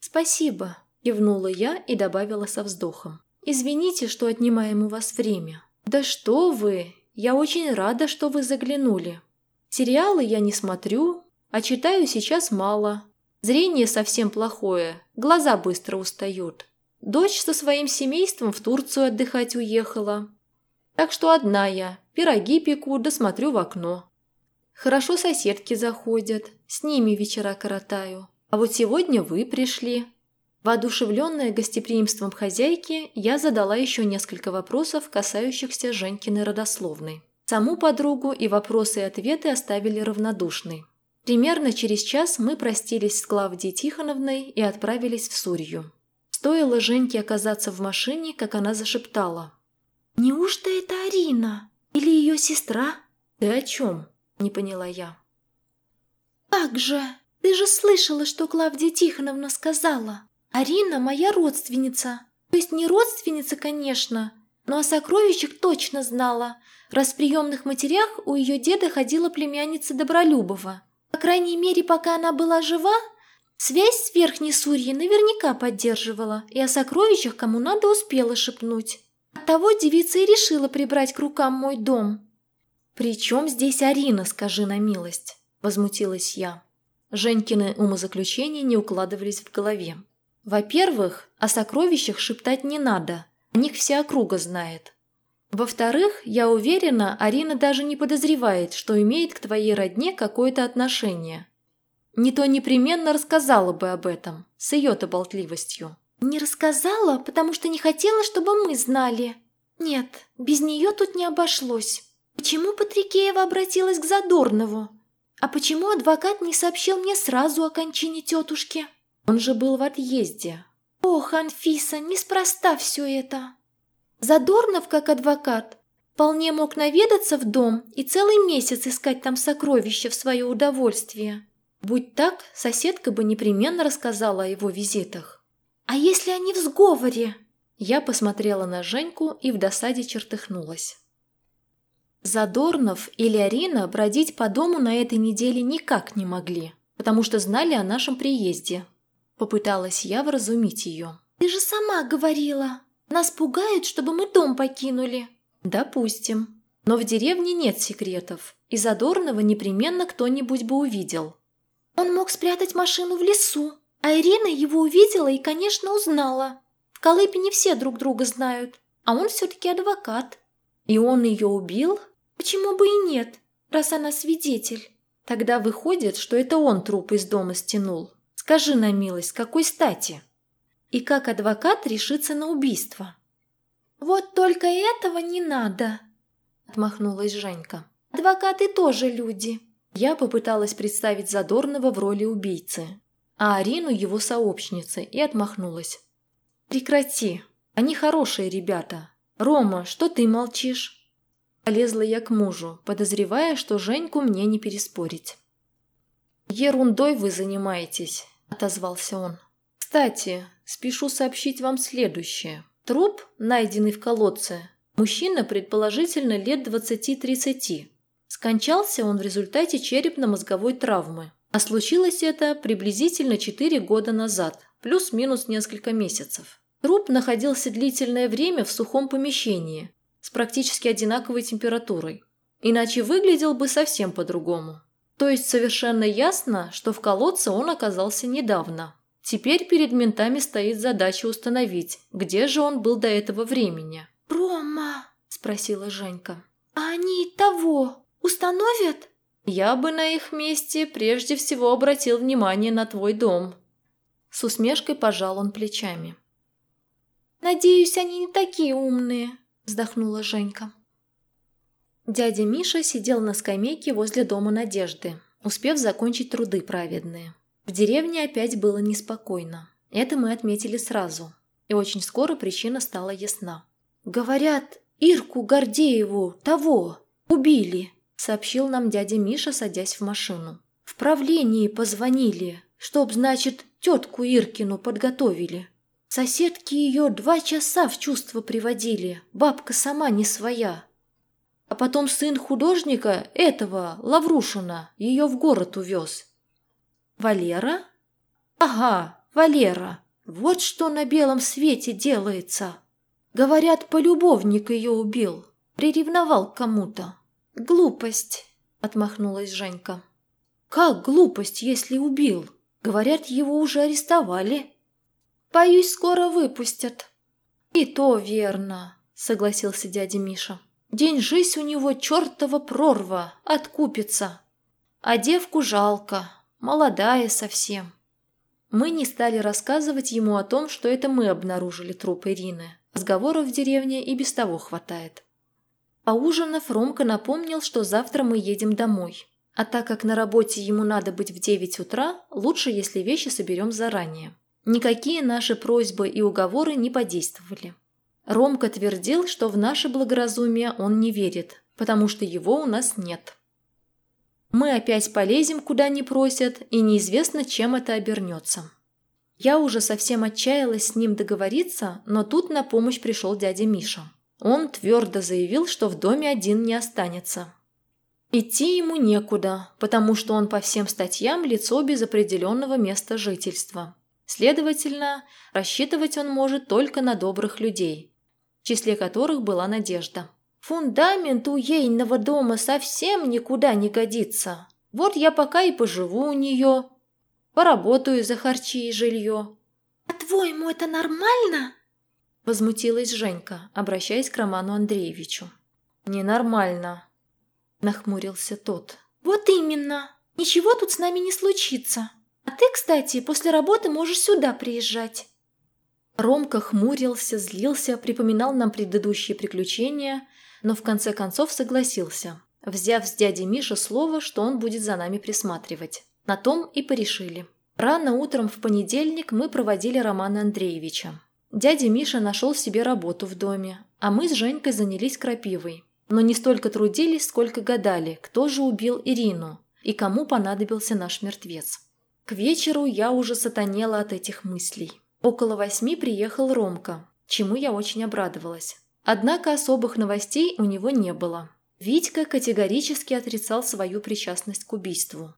«Спасибо», – кивнула я и добавила со вздохом. «Извините, что отнимаем у вас время». «Да что вы! Я очень рада, что вы заглянули. Сериалы я не смотрю, а читаю сейчас мало. Зрение совсем плохое, глаза быстро устают. Дочь со своим семейством в Турцию отдыхать уехала. Так что одна я, пироги пеку да смотрю в окно. Хорошо соседки заходят, с ними вечера коротаю. А вот сегодня вы пришли. Воодушевленная гостеприимством хозяйки, я задала еще несколько вопросов, касающихся Женькиной родословной. Саму подругу и вопросы и ответы оставили равнодушной. Примерно через час мы простились с Клавдией Тихоновной и отправились в Сурью. Стоило Женьке оказаться в машине, как она зашептала. «Неужто это Арина? Или ее сестра?» «Ты о чем?» – не поняла я. «Как же? Ты же слышала, что Клавдия Тихоновна сказала. Арина моя родственница. То есть не родственница, конечно, но о сокровищах точно знала, раз в приемных матерях у ее деда ходила племянница Добролюбова. По крайней мере, пока она была жива, связь с Верхней Сурьей наверняка поддерживала и о сокровищах кому надо успела шепнуть. Оттого девица и решила прибрать к рукам мой дом. «При чем здесь Арина, скажи на милость?» – возмутилась я. Женькины умозаключения не укладывались в голове. Во-первых, о сокровищах шептать не надо, о них вся округа знает. Во-вторых, я уверена, Арина даже не подозревает, что имеет к твоей родне какое-то отношение. Не то непременно рассказала бы об этом, с ее-то болтливостью. «Не рассказала, потому что не хотела, чтобы мы знали. Нет, без нее тут не обошлось. Почему Патрикеева обратилась к Задорнову? А почему адвокат не сообщил мне сразу о кончине тетушки?» Он же был в отъезде. Ох, Анфиса, неспроста все это. Задорнов, как адвокат, вполне мог наведаться в дом и целый месяц искать там сокровища в свое удовольствие. Будь так, соседка бы непременно рассказала о его визитах. А если они в сговоре? Я посмотрела на Женьку и в досаде чертыхнулась. Задорнов или Арина бродить по дому на этой неделе никак не могли, потому что знали о нашем приезде. Попыталась я вразумить ее. «Ты же сама говорила. Нас пугают, чтобы мы дом покинули». «Допустим. Но в деревне нет секретов, и Задорнова непременно кто-нибудь бы увидел». «Он мог спрятать машину в лесу, а Ирина его увидела и, конечно, узнала. В Колыпине все друг друга знают, а он все-таки адвокат». «И он ее убил?» «Почему бы и нет, раз она свидетель?» «Тогда выходит, что это он труп из дома стянул». Скажи на милость, какой стати? И как адвокат решится на убийство? Вот только этого не надо, отмахнулась Женька. Адвокаты тоже люди. Я попыталась представить Задорнова в роли убийцы, а Арину его сообщницы, и отмахнулась. «Прекрати, они хорошие ребята. Рома, что ты молчишь?» Полезла я к мужу, подозревая, что Женьку мне не переспорить. «Ерундой вы занимаетесь отозвался он. «Кстати, спешу сообщить вам следующее. Труп, найденный в колодце, мужчина предположительно лет 20-30. Скончался он в результате черепно-мозговой травмы. А случилось это приблизительно 4 года назад, плюс-минус несколько месяцев. Труп находился длительное время в сухом помещении, с практически одинаковой температурой. Иначе выглядел бы совсем по-другому. То есть совершенно ясно, что в колодце он оказался недавно. Теперь перед ментами стоит задача установить, где же он был до этого времени. «Рома!» – спросила Женька. «А они того установят?» «Я бы на их месте прежде всего обратил внимание на твой дом». С усмешкой пожал он плечами. «Надеюсь, они не такие умные», – вздохнула Женька. Дядя Миша сидел на скамейке возле дома Надежды, успев закончить труды праведные. В деревне опять было неспокойно. Это мы отметили сразу. И очень скоро причина стала ясна. «Говорят, Ирку Гордееву, того, убили», — сообщил нам дядя Миша, садясь в машину. «В правлении позвонили, чтоб, значит, тетку Иркину подготовили. Соседки ее два часа в чувство приводили, бабка сама не своя. А потом сын художника, этого, Лаврушина, ее в город увез. Валера? Ага, Валера. Вот что на белом свете делается. Говорят, полюбовник ее убил. Приревновал к кому-то. Глупость, отмахнулась Женька. Как глупость, если убил? Говорят, его уже арестовали. Боюсь, скоро выпустят. И то верно, согласился дядя Миша. День жизнь у него чертова прорва, откупится. А девку жалко, молодая совсем. Мы не стали рассказывать ему о том, что это мы обнаружили труп Ирины. Разговоров в деревне и без того хватает. Поужинав, Ромка напомнил, что завтра мы едем домой. А так как на работе ему надо быть в 9 утра, лучше, если вещи соберем заранее. Никакие наши просьбы и уговоры не подействовали. Ромка твердил, что в наше благоразумие он не верит, потому что его у нас нет. Мы опять полезем, куда не просят, и неизвестно, чем это обернется. Я уже совсем отчаялась с ним договориться, но тут на помощь пришел дядя Миша. Он твердо заявил, что в доме один не останется. Идти ему некуда, потому что он по всем статьям лицо без определенного места жительства. Следовательно, рассчитывать он может только на добрых людей, в числе которых была Надежда. «Фундамент у ейного дома совсем никуда не годится. Вот я пока и поживу у нее, поработаю за харчи и жилье». «По-твоему, это нормально?» Возмутилась Женька, обращаясь к Роману Андреевичу. «Ненормально», – нахмурился тот. «Вот именно. Ничего тут с нами не случится. А ты, кстати, после работы можешь сюда приезжать». Ромка хмурился, злился, припоминал нам предыдущие приключения, но в конце концов согласился, взяв с дяди Миши слово, что он будет за нами присматривать. На том и порешили. Рано утром в понедельник мы проводили Романа Андреевича. Дядя Миша нашел себе работу в доме, а мы с Женькой занялись крапивой. Но не столько трудились, сколько гадали, кто же убил Ирину и кому понадобился наш мертвец. К вечеру я уже сатанела от этих мыслей. Около восьми приехал Ромка, чему я очень обрадовалась. Однако особых новостей у него не было. Витька категорически отрицал свою причастность к убийству.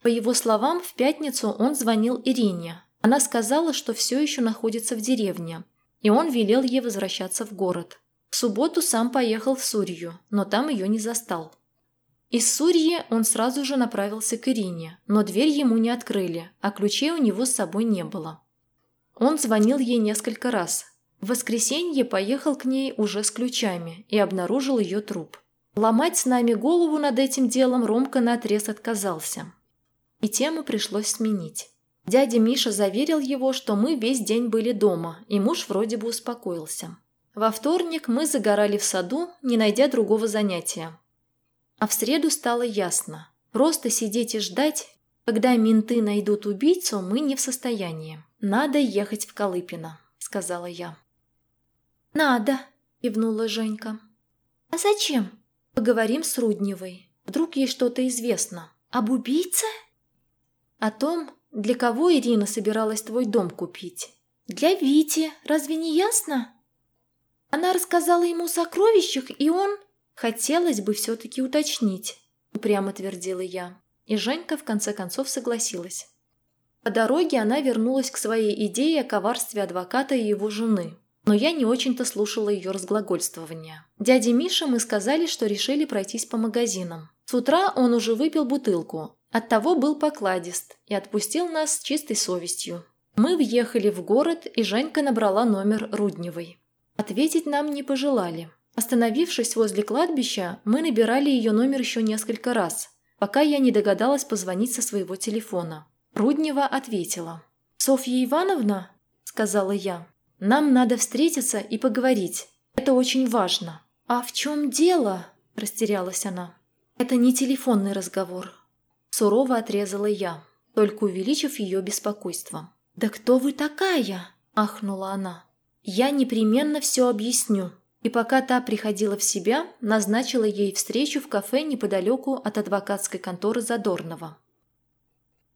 По его словам, в пятницу он звонил Ирине. Она сказала, что все еще находится в деревне, и он велел ей возвращаться в город. В субботу сам поехал в Сурью, но там ее не застал. Из Сурьи он сразу же направился к Ирине, но дверь ему не открыли, а ключей у него с собой не было. Он звонил ей несколько раз. В воскресенье поехал к ней уже с ключами и обнаружил ее труп. Ломать с нами голову над этим делом Ромка наотрез отказался. И тему пришлось сменить. Дядя Миша заверил его, что мы весь день были дома, и муж вроде бы успокоился. Во вторник мы загорали в саду, не найдя другого занятия. А в среду стало ясно. Просто сидеть и ждать, когда менты найдут убийцу, мы не в состоянии. «Надо ехать в Колыпино», — сказала я. «Надо», — кивнула Женька. «А зачем?» «Поговорим с Рудневой. Вдруг ей что-то известно». «Об убийце?» «О том, для кого Ирина собиралась твой дом купить». «Для Вити. Разве не ясно?» Она рассказала ему о сокровищах, и он... «Хотелось бы все-таки уточнить», — упрямо твердила я. И Женька в конце концов согласилась. По дороге она вернулась к своей идее о коварстве адвоката и его жены. Но я не очень-то слушала ее разглагольствования. Дяде Мише мы сказали, что решили пройтись по магазинам. С утра он уже выпил бутылку, оттого был покладист и отпустил нас с чистой совестью. Мы въехали в город, и Женька набрала номер Рудневой. Ответить нам не пожелали. Остановившись возле кладбища, мы набирали ее номер еще несколько раз, пока я не догадалась позвонить со своего телефона. Руднева ответила. «Софья Ивановна?» – сказала я. «Нам надо встретиться и поговорить. Это очень важно». «А в чем дело?» – растерялась она. «Это не телефонный разговор». Сурово отрезала я, только увеличив ее беспокойство. «Да кто вы такая?» – ахнула она. «Я непременно все объясню». И пока та приходила в себя, назначила ей встречу в кафе неподалеку от адвокатской конторы Задорнова.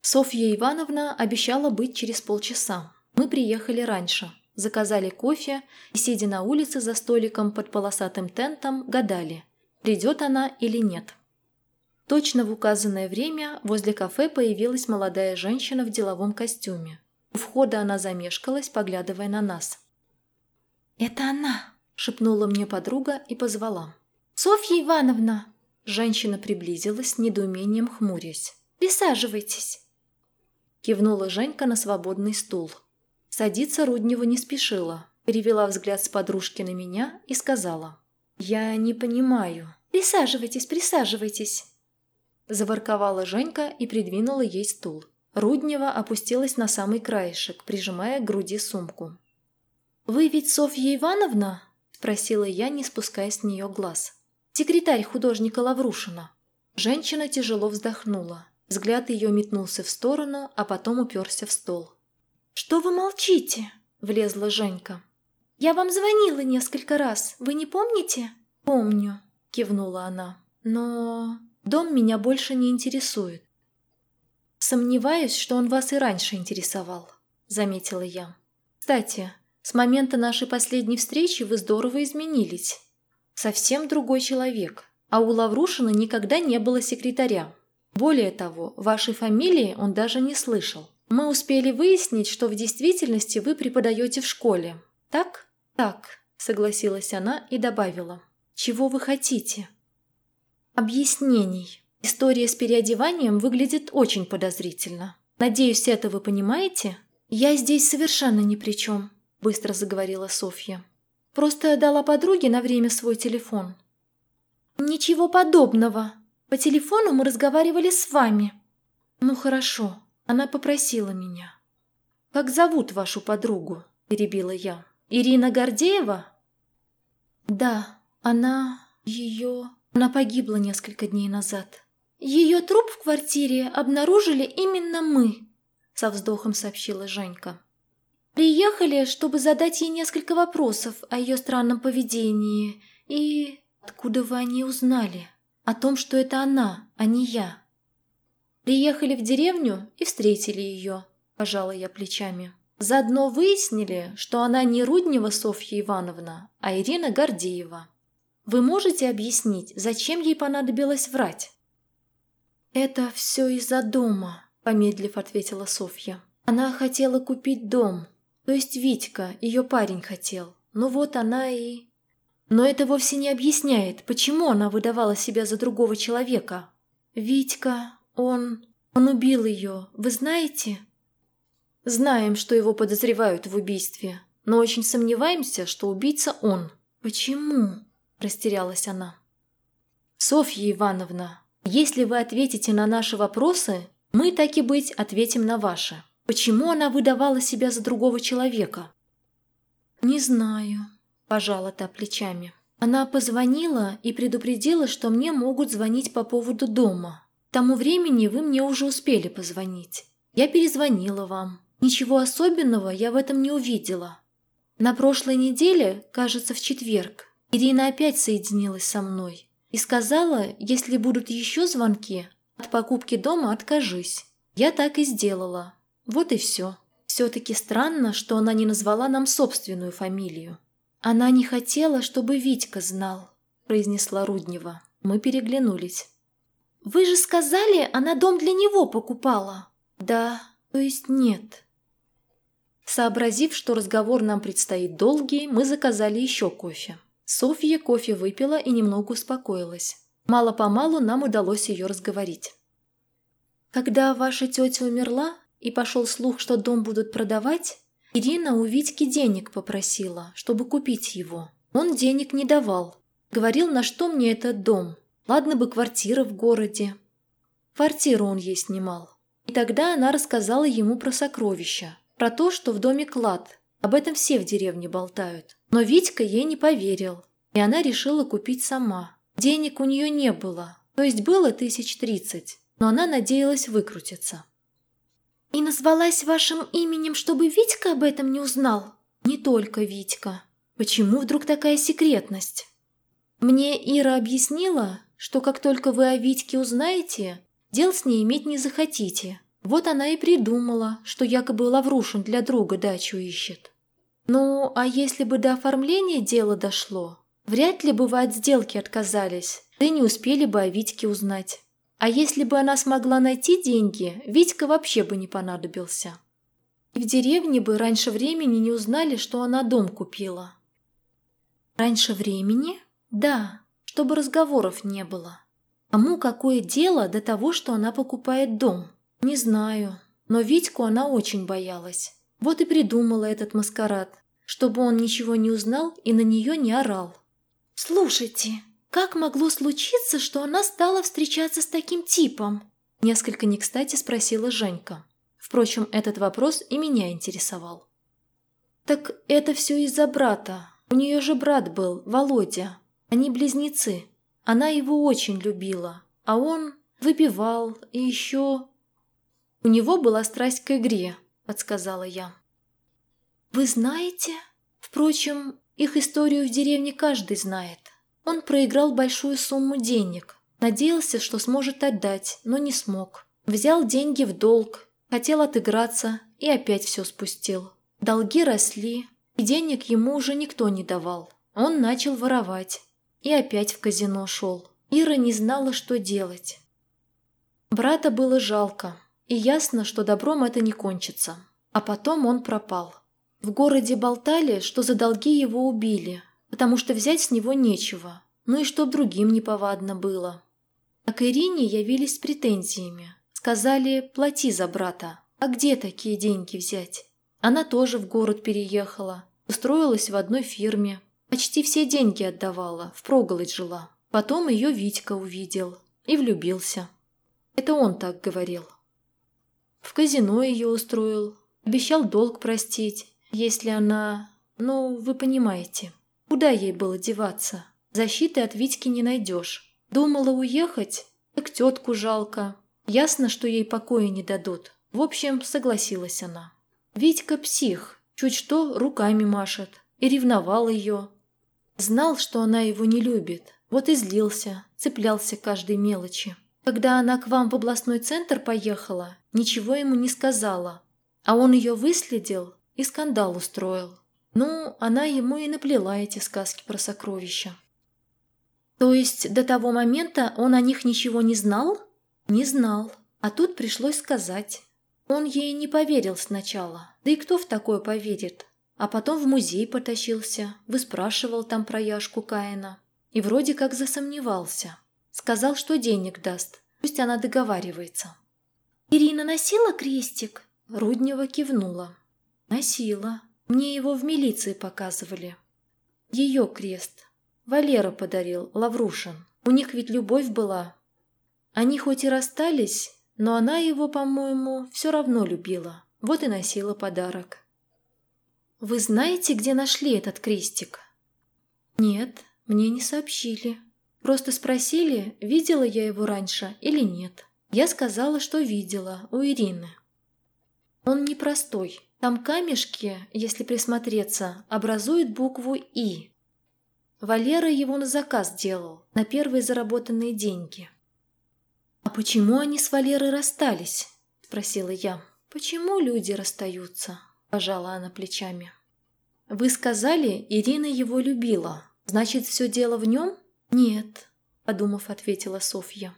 Софья Ивановна обещала быть через полчаса. Мы приехали раньше, заказали кофе и, сидя на улице за столиком под полосатым тентом, гадали, придет она или нет. Точно в указанное время возле кафе появилась молодая женщина в деловом костюме. У входа она замешкалась, поглядывая на нас. «Это она!» – шепнула мне подруга и позвала. «Софья Ивановна!» Женщина приблизилась с недоумением хмурясь. «Присаживайтесь!» Кивнула Женька на свободный стул. Садиться Руднева не спешила. Перевела взгляд с подружки на меня и сказала. «Я не понимаю». «Присаживайтесь, присаживайтесь!» Заворковала Женька и придвинула ей стул. Руднева опустилась на самый краешек, прижимая к груди сумку. «Вы ведь Софья Ивановна?» – спросила я, не спуская с нее глаз. «Секретарь художника Лаврушина». Женщина тяжело вздохнула. Взгляд ее метнулся в сторону, а потом уперся в стол. «Что вы молчите?» – влезла Женька. «Я вам звонила несколько раз, вы не помните?» «Помню», – кивнула она. «Но дом меня больше не интересует». «Сомневаюсь, что он вас и раньше интересовал», – заметила я. «Кстати, с момента нашей последней встречи вы здорово изменились. Совсем другой человек, а у Лаврушина никогда не было секретаря. Более того, вашей фамилии он даже не слышал. Мы успели выяснить, что в действительности вы преподаете в школе. Так? Так, согласилась она и добавила. Чего вы хотите? Объяснений. История с переодеванием выглядит очень подозрительно. Надеюсь, это вы понимаете? Я здесь совершенно ни при чем, быстро заговорила Софья. Просто дала подруге на время свой телефон. Ничего подобного, по телефону мы разговаривали с вами». «Ну хорошо, она попросила меня». «Как зовут вашу подругу?» – перебила я. «Ирина Гордеева?» «Да, она... ее... Она погибла несколько дней назад». «Ее труп в квартире обнаружили именно мы», – со вздохом сообщила Женька. «Приехали, чтобы задать ей несколько вопросов о ее странном поведении и...» «Откуда вы о ней узнали?» о том, что это она, а не я. Приехали в деревню и встретили ее, пожала я плечами. Заодно выяснили, что она не Руднева Софья Ивановна, а Ирина Гордеева. Вы можете объяснить, зачем ей понадобилось врать? «Это все из-за дома», – помедлив ответила Софья. «Она хотела купить дом, то есть Витька, ее парень хотел. Ну вот она и...» Но это вовсе не объясняет, почему она выдавала себя за другого человека. Витька, он... он убил ее, вы знаете? Знаем, что его подозревают в убийстве, но очень сомневаемся, что убийца он. Почему? Растерялась она. Софья Ивановна, если вы ответите на наши вопросы, мы, так и быть, ответим на ваши. Почему она выдавала себя за другого человека? Не знаю, Пожала та плечами. Она позвонила и предупредила, что мне могут звонить по поводу дома. К тому времени вы мне уже успели позвонить. Я перезвонила вам. Ничего особенного я в этом не увидела. На прошлой неделе, кажется, в четверг, Ирина опять соединилась со мной и сказала, если будут еще звонки, от покупки дома откажись. Я так и сделала. Вот и все. Все-таки странно, что она не назвала нам собственную фамилию. «Она не хотела, чтобы Витька знал», – произнесла Руднева. Мы переглянулись. «Вы же сказали, она дом для него покупала». «Да, то есть нет». Сообразив, что разговор нам предстоит долгий, мы заказали еще кофе. Софья кофе выпила и немного успокоилась. Мало-помалу нам удалось ее разговорить. «Когда ваша тетя умерла и пошел слух, что дом будут продавать, Ирина у Витьки денег попросила, чтобы купить его. Он денег не давал. Говорил, на что мне этот дом. Ладно бы квартира в городе. Квартиру он ей снимал. И тогда она рассказала ему про сокровища, Про то, что в доме клад. Об этом все в деревне болтают. Но Витька ей не поверил, и она решила купить сама. Денег у нее не было, то есть было тысяч тридцать, но она надеялась выкрутиться. «И назвалась вашим именем, чтобы Витька об этом не узнал?» «Не только Витька. Почему вдруг такая секретность?» Мне Ира объяснила, что как только вы о Витьке узнаете, дел с ней иметь не захотите. Вот она и придумала, что якобы Лаврушин для друга дачу ищет. Ну, а если бы до оформления дела дошло, вряд ли бы вы от сделки отказались, да и не успели бы о Витьке узнать. А если бы она смогла найти деньги, Витька вообще бы не понадобился. И в деревне бы раньше времени не узнали, что она дом купила. Раньше времени? Да, чтобы разговоров не было. Кому какое дело до того, что она покупает дом? Не знаю, но Витьку она очень боялась. Вот и придумала этот маскарад, чтобы он ничего не узнал и на нее не орал. «Слушайте, как могло случиться, что она стала встречаться с таким типом?» Несколько не кстати спросила Женька. Впрочем, этот вопрос и меня интересовал. «Так это все из-за брата. У нее же брат был, Володя. Они близнецы. Она его очень любила, а он выпивал и еще... У него была страсть к игре, подсказала я. Вы знаете? Впрочем, их историю в деревне каждый знает. Он проиграл большую сумму денег. Надеялся, что сможет отдать, но не смог. Взял деньги в долг, хотел отыграться и опять все спустил. Долги росли, и денег ему уже никто не давал. Он начал воровать. И опять в казино шел. Ира не знала, что делать. Брата было жалко, и ясно, что добром это не кончится. А потом он пропал. В городе болтали, что за долги его убили, потому что взять с него нечего, ну и чтоб другим неповадно было. А к Ирине явились с претензиями. Сказали, плати за брата. А где такие деньги взять? Она тоже в город переехала, устроилась в одной фирме, Почти все деньги отдавала, впроголодь жила. Потом ее Витька увидел и влюбился. Это он так говорил. В казино ее устроил, обещал долг простить, если она... Ну, вы понимаете. Куда ей было деваться? Защиты от Витьки не найдешь. Думала уехать, так тетку жалко. Ясно, что ей покоя не дадут. В общем, согласилась она. Витька псих, чуть что руками машет. И ревновал ее, Знал, что она его не любит, вот и злился, цеплялся к каждой мелочи. Когда она к вам в областной центр поехала, ничего ему не сказала, а он ее выследил и скандал устроил. Ну, она ему и наплела эти сказки про сокровища. То есть до того момента он о них ничего не знал? Не знал, а тут пришлось сказать. Он ей не поверил сначала, да и кто в такое поверит? А потом в музей потащился, выспрашивал там про Яшку Каина. И вроде как засомневался. Сказал, что денег даст, пусть она договаривается. «Ирина носила крестик?» Руднева кивнула. «Носила. Мне его в милиции показывали. Ее крест. Валера подарил, Лаврушин. У них ведь любовь была. Они хоть и расстались, но она его, по-моему, все равно любила. Вот и носила подарок. «Вы знаете, где нашли этот крестик?» «Нет, мне не сообщили. Просто спросили, видела я его раньше или нет. Я сказала, что видела, у Ирины. Он непростой. Там камешки, если присмотреться, образуют букву «И». Валера его на заказ делал, на первые заработанные деньги. «А почему они с Валерой расстались?» – спросила я. «Почему люди расстаются?» – пожала она плечами. «Вы сказали, Ирина его любила. Значит, все дело в нем?» «Нет», – подумав, ответила Софья.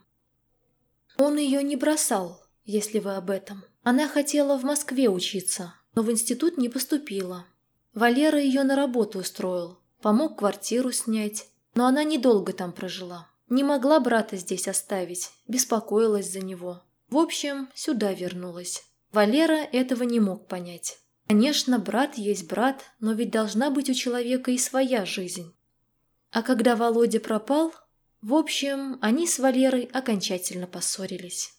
«Он ее не бросал, если вы об этом. Она хотела в Москве учиться, но в институт не поступила. Валера ее на работу устроил, помог квартиру снять, но она недолго там прожила. Не могла брата здесь оставить, беспокоилась за него. В общем, сюда вернулась. Валера этого не мог понять. Конечно, брат есть брат, но ведь должна быть у человека и своя жизнь. А когда Володя пропал, в общем, они с Валерой окончательно поссорились.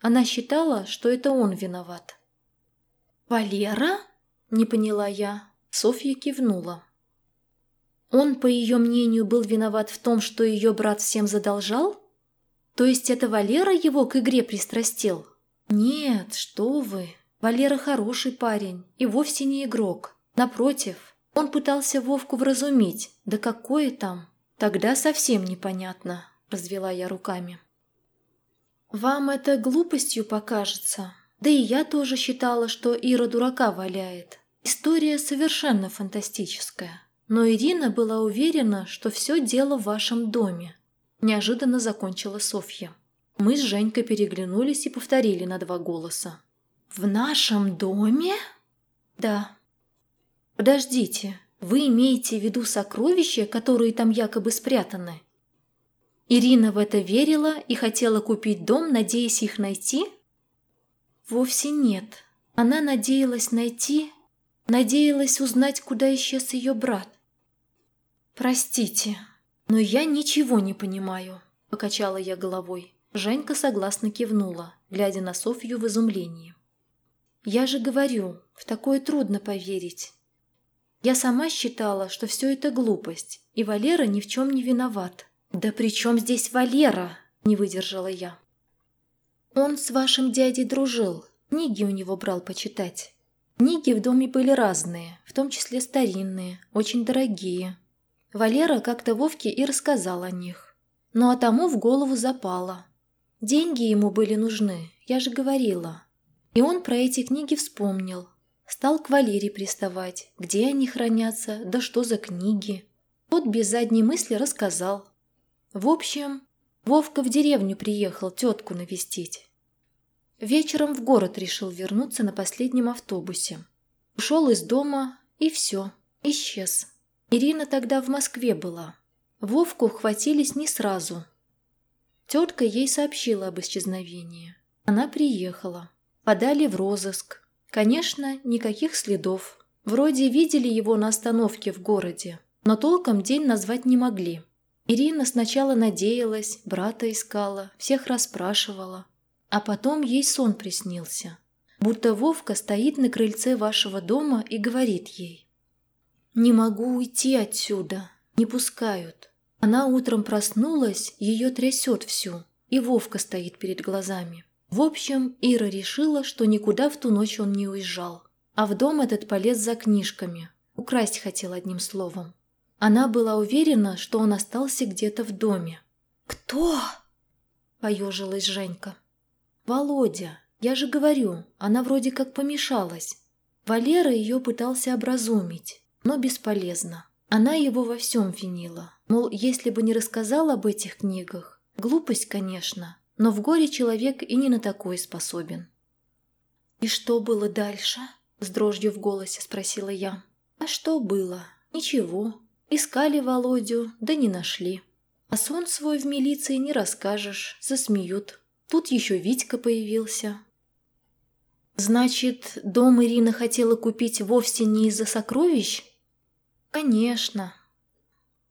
Она считала, что это он виноват. «Валера?» – не поняла я. Софья кивнула. Он, по ее мнению, был виноват в том, что ее брат всем задолжал? То есть это Валера его к игре пристрастил? Нет, что вы. Валера хороший парень и вовсе не игрок. Напротив, он пытался Вовку вразумить. Да какое там? Тогда совсем непонятно, развела я руками. Вам это глупостью покажется. Да и я тоже считала, что Ира дурака валяет. История совершенно фантастическая. Но Ирина была уверена, что все дело в вашем доме. Неожиданно закончила Софья. Мы с Женькой переглянулись и повторили на два голоса. «В нашем доме?» «Да». «Подождите, вы имеете в виду сокровища, которые там якобы спрятаны?» Ирина в это верила и хотела купить дом, надеясь их найти? Вовсе нет. Она надеялась найти, надеялась узнать, куда исчез ее брат. «Простите, но я ничего не понимаю», – покачала я головой. Женька согласно кивнула, глядя на Софью в изумлении. «Я же говорю, в такое трудно поверить. Я сама считала, что все это глупость, и Валера ни в чем не виноват. «Да при чем здесь Валера?» – не выдержала я. «Он с вашим дядей дружил, книги у него брал почитать. Книги в доме были разные, в том числе старинные, очень дорогие. Валера как-то Вовке и рассказал о них. Ну а тому в голову запало. Деньги ему были нужны, я же говорила. И он про эти книги вспомнил. Стал к Валере приставать, где они хранятся, да что за книги. Тот без задней мысли рассказал. В общем, Вовка в деревню приехал тетку навестить. Вечером в город решил вернуться на последнем автобусе. Ушел из дома и все, исчез. Ирина тогда в Москве была. Вовку ухватились не сразу. Тетка ей сообщила об исчезновении. Она приехала. Подали в розыск. Конечно, никаких следов. Вроде видели его на остановке в городе, но толком день назвать не могли. Ирина сначала надеялась, брата искала, всех расспрашивала. А потом ей сон приснился. Будто Вовка стоит на крыльце вашего дома и говорит ей. «Не могу уйти отсюда, не пускают». Она утром проснулась, ее трясет всю, и Вовка стоит перед глазами. В общем, Ира решила, что никуда в ту ночь он не уезжал. А в дом этот полез за книжками. Украсть хотел одним словом. Она была уверена, что он остался где-то в доме. «Кто?» – поежилась Женька. «Володя. Я же говорю, она вроде как помешалась. Валера ее пытался образумить но бесполезно. Она его во всем винила. Мол, если бы не рассказал об этих книгах, глупость, конечно, но в горе человек и не на такое способен. «И что было дальше?» – с дрожью в голосе спросила я. «А что было? Ничего. Искали Володю, да не нашли. А сон свой в милиции не расскажешь, засмеют. Тут еще Витька появился. Значит, дом Ирина хотела купить вовсе не из-за сокровищ? Конечно.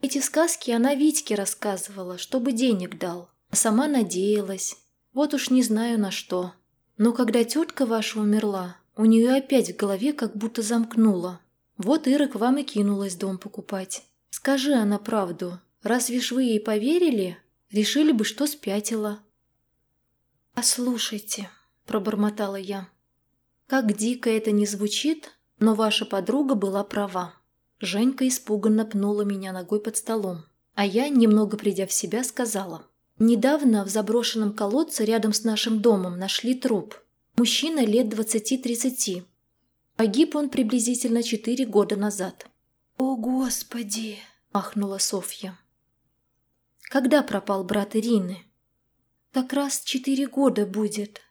Эти сказки она Витьке рассказывала, чтобы денег дал, сама надеялась. Вот уж не знаю на что. Но когда тетка ваша умерла, у нее опять в голове как будто замкнуло. Вот Ира к вам и кинулась дом покупать. Скажи она правду, разве ж вы ей поверили, решили бы, что спятила. «Послушайте», — пробормотала я, как дико это не звучит, но ваша подруга была права. Женька испуганно пнула меня ногой под столом, а я, немного придя в себя, сказала. Недавно в заброшенном колодце рядом с нашим домом нашли труп. Мужчина лет 20-30. Погиб он приблизительно 4 года назад. «О, Господи!» – ахнула Софья. «Когда пропал брат Ирины?» «Как раз четыре года будет»,